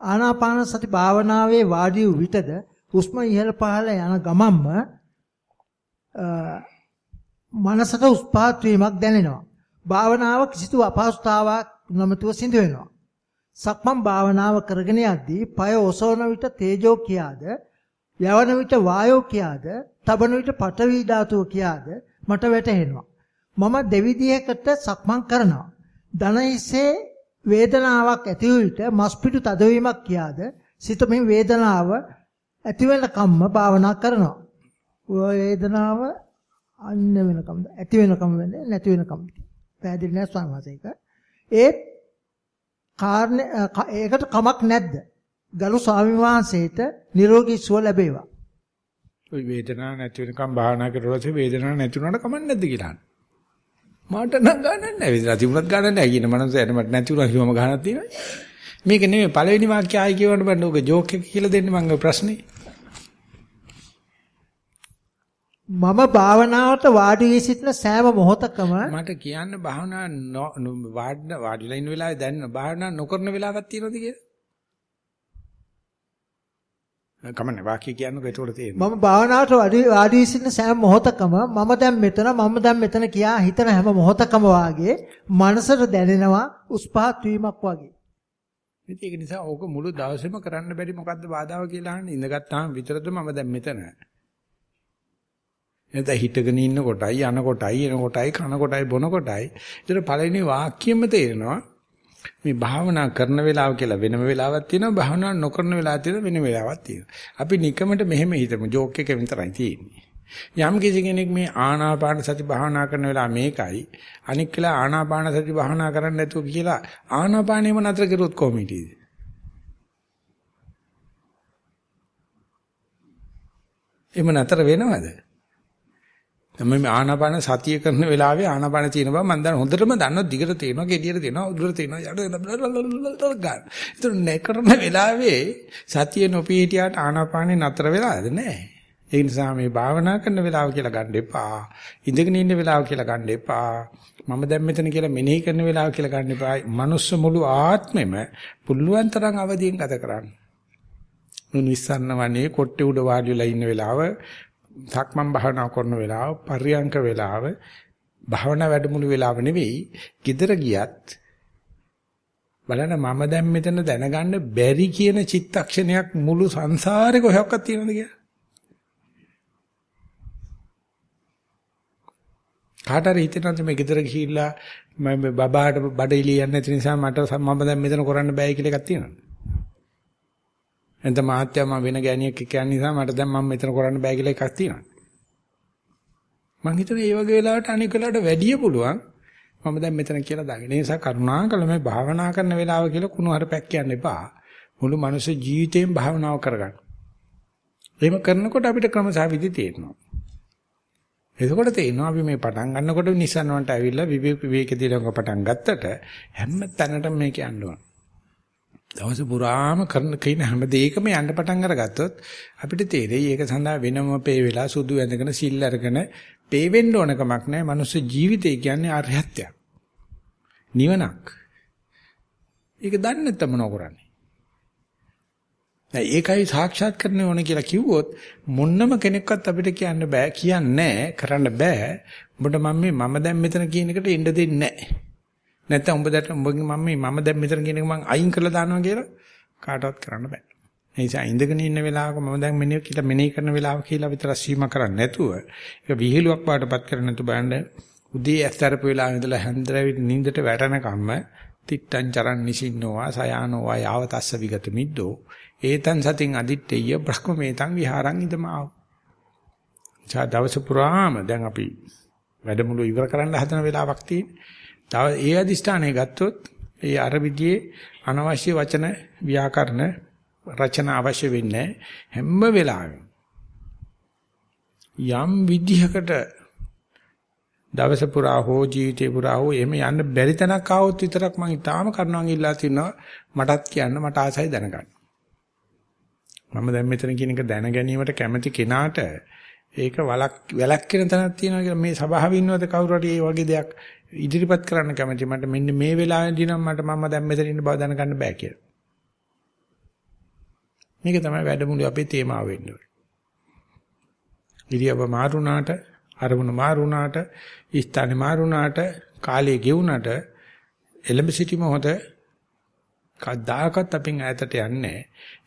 ආනාපාන සති භාවනාවේ වාඩි වූ විටද හුස්ම ඉහළ පහළ යන ගමන්ම මනසට උස් පහත් වීමක් දැනෙනවා. භාවනාව කිසිදු අපහසුතාවක් නොමැතිව සිදු වෙනවා. සක්මන් භාවනාව කරගෙන යද්දී পায় ඔසවන විට තේජෝ කියාද යවන විට වායෝ කියාද තබන විට පඨවි ධාතුව කියාද මට වැටහෙනවා. මම දෙවිදිහකට සක්මන් කරනවා. දනහිසේ වේදනාවක් ඇති විට මස්පිඩු තදවීමක් කියාද සිතමින් වේදනාව ඇති වෙන කම්ම භාවනා කරනවා. වේදනාව අන්න වෙනකම් ඇති වෙනකම් වෙන්නේ නැති වෙනකම්. පැහැදිලි නෑ ස්වාමීන් වහන්සේ ඒත් කාරණේ ඒකට කමක් නැද්ද? ගලු ස්වාමීන් වහන්සේට නිරෝගී සුව ලැබේවා.
ওই වේදනාවක් නැති වෙනකම් භාවනා කරලා වේදනාවක් නැති වුණාට කමක් නැද්ද කියලා. මට නම් ගණන් නැහැ. විතර තිබුණත් ගණන් නැහැ කියන මනසට මට නැති වුණා කිව්වම ගණනක් තියෙනවා. මේක නෙමෙයි පළවෙනි වාක්‍යය ආයි කියවන්න බෑ. ඕක ජෝක් එක කියලා දෙන්න මං ප්‍රශ්නේ.
මම භාවනාවට වාඩි වී සිටින සෑම මොහොතකම
මට කියන්න භාවනා වාඩිලා ඉන්න වෙලාවේ දැන් භාවනා නොකරන වෙලාවක් තියෙනවද කියලා? කමන්නේ වාක්‍ය කියන්නකො ඒකට තේරෙනවා.
මම භාවනාවට වාඩි වාඩි සිටින සෑම මොහොතකම මම දැන් මෙතන මම දැන් මෙතන කියා හිතන හැම මොහොතකම වාගේ මනසට දැනෙනවා උස්පහත් වීමක් වගේ.
ඒක නිසා ඕක මුළු දවසේම කරන්න බැරි මොකද්ද බාධාව කියලා අහන්නේ ඉඳගත්තාම විතරද මම දැන් මෙතන. එතන හිටගෙන ඉන්න කොටයි යන කොටයි එන කොටයි කන කොටයි බොන කොටයි. ඒතර පළවෙනි වාක්‍යෙම තේරෙනවා මේ භාවනා කරන වෙලාව කියලා වෙනම වෙලාවක් තියෙනවා භාවනා නොකරන වෙලාව තියෙන වෙන වෙලාවක් තියෙනවා. අපි නිකමට මෙහෙම හිතමු ජෝක් එක විතරයි තියෙන්නේ. යම් කිසි කෙනෙක් මේ ආනාපාන සති භාවනා කරන වෙලාව මේකයි අනික් කියලා ආනාපාන සති භාවනා කරන්න නැතුව කියලා ආනාපානෙම නතර කරුවොත් කොහොම හිටියේද? එම නතර වෙනවද? තමයි මේ ආනාපාන සතිය කරන වෙලාවේ ආනාපාන තියෙන බව මම දැන් හොඳටම දන්නවා දිගට තියෙනවා ගෙඩියට තියෙනවා උඩට තියෙනවා යට ගන්න. ඒතර නැකරන වෙලාවේ සතිය නොපීටියට ආනාපානේ නතර වෙලාද නැහැ. ඒ නිසා මේ භාවනා කරන වෙලාව කියලා ගන්න එපා. ඉඳගෙන ඉන්න වෙලාව කියලා ගන්න එපා. මම දැන් මෙතන කියලා මෙනෙහි කරන වෙලාව කියලා ගන්න එපා. මනුස්ස මුළු ආත්මෙම පුළුවන් තරම් අවදියෙන් ගත කරන්න. නිස්සන්න වනේ කොට්ටේ උඩ වාඩි වෙලා ඉන්න වෙලාව සක්මන් භාවනා කරන වෙලාව පරියංක වෙලාව භාවනා වැඩමුළු වෙලාව නෙවෙයි. gedara ගියත් බලන්න මම දැන් මෙතන දැනගන්න බැරි කියන චිත්තක්ෂණයක් මුළු සංසාරේ කොහොක්වත් තියෙනවද කියලා? කාට හරි හිතෙනවද මේ gedara ගිහිල්ලා මම බබාට බඩ ඉලිය යන්නේ නැති නිසා මට මම දැන් මෙතන කරන්න බෑ කියලා එකක් තියෙනවද? එතන මාත්‍යා මම වෙන ගෑණියෙක් කියන නිසා මට දැන් මම මෙතන කරන්න බෑ කියලා එකක් තියෙනවා. මං හිතන්නේ මේ වගේ වෙලාවට අනික වෙලාවට වැඩිය පුළුවන් මම දැන් මෙතන කියලා දාගෙන. ඒ නිසා කරුණාකර මේ භාවනා කරන වෙලාව කියලා කුණු හරපැක් කියන්න එපා. මුළු මනුස්ස ජීවිතේම භාවනාව කරගන්න. එහෙම කරනකොට අපිට ක්‍රමසා විදි තේරෙනවා. එතකොට තේරෙනවා අපි මේ පටන් ගන්නකොට නිසන්වන්ට ඇවිල්ලා විවේක විවේකදී ළඟ පටන් ගත්තට හැම තැනටම මේක යන්න ඕන. දවස පුරාම කරන කින හැම දෙයකම යන්න පටන් අරගත්තොත් අපිට තේරෙයි ඒක සඳහා වෙනම පේ වෙලා සුදු ඇඳගෙන සිල් අරගෙන පේ වෙන්න ඕන කමක් නැහැ. මනුස්ස ජීවිතය කියන්නේ ආර්යත්වයක්. නිවනක්. ඒක දන්නේ නැත්නම් මොනව කරන්නේ? දැන් ඒකයි සාක්ෂාත් කරන්න ඕනේ කියලා කිව්වොත් මොන්නම කෙනෙක්වත් අපිට කියන්න බෑ කියන්නේ කරන්න බෑ. උඹට මම මේ මම දැන් මෙතන කියන එකට ඉන්න දෙන්නේ නැහැ. නැත්නම් උඹ දැන් උඹගේ මම මේ මම දැන් මෙතන කියන එක මං අයින් කරලා දානවා කියලා කාටවත් කරන්න බෑ. ඒ නිසා ඉඳගෙන ඉන්න වෙලාවක මම දැන් මෙනේ කියලා මෙනේ කරන වෙලාව කියලා විතර සීමා කරන්නේ නැතුව ඒක විහිළුවක් පාටපත් කරන්නේ නැතු බෑන්ඩ උදේ ඇස්තරපු වෙලාව ඉඳලා හැන්දරවිට නිින්දට වැටෙනකම්ම තිත්තං චරන් නිසින්නෝවා සයානෝවා යාවතස්ස විගත මිද්දෝ ඒතං සතින් අදිත්තේය බ්‍රහ්මමේතං විහාරං ඉදමාව. ඡා දවස පුරාම දැන් අපි වැඩමුළු ඉවර කරන්න හදන වෙලාවක් තියෙන්නේ. තව ඒ අදිෂ්ඨානය ගත්තොත් ඒ අර විදිහේ අනවශ්‍ය වචන ව්‍යාකරණ රචනා අවශ්‍ය වෙන්නේ හැම වෙලාවෙම යම් විදිහකට දවස පුරා හෝ ජීවිතේ පුරා හෝ එහෙම යන්න බැරි තැනක් ආවොත් විතරක් මම ඊටාම කරනවා ඉල්ලා තිනවා මටත් කියන්න මට ආසයි දැනගන්න. මම දැන් මෙතන කියන එක දැන ගැනීමට කැමති කෙනාට ඒක වලක් වැලක් කියන තැනක් තියෙනවා කියලා මේ සභාවේ ඉන්නවද කවුරු හරි මේ වගේ දෙයක් ඉදිරිපත් කරන්න කැමති මට මෙන්න මේ වෙලාවේදී නම් මට මම දැන් මෙතන ඉන්න බව දැනගන්න බෑ කියලා. මේක තමයි වැඩමුළු අපේ තේමාව වෙන්න ඕනේ. ඉරියව මාරුණාට, අරමුණ මාරුණාට, ස්ථානේ මාරුණාට, කාලය ගෙවුනට එලඹ සිටීම හොද කද්දාකත් අපින් ඈතට යන්නේ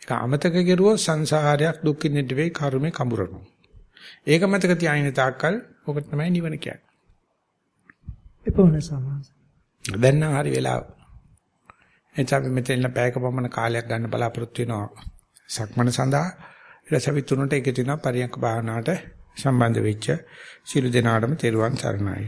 ඒක අමතක කෙරුවොත් සංසාරයක් දුක් විඳින්න වෙයි කර්මේ කඹරනවා. ඒක මතක තියාගෙන තාක්කල් ඔක තමයි නිවන කියන්නේ.
එපමණ සමාස.
දැන් නම් හරි වෙලාව. එතකොට අපි මෙතන පැයක පමණ කාලයක් ගන්න බලාපොරොත්තු වෙනවා. සක්මන සඳහා ඊට අපි තුනට එකතු වෙනවා පරියන්ක භාවනාවට සම්බන්ධ වෙච්ච සිළු දෙනාටම තෙරුවන් සරණයි.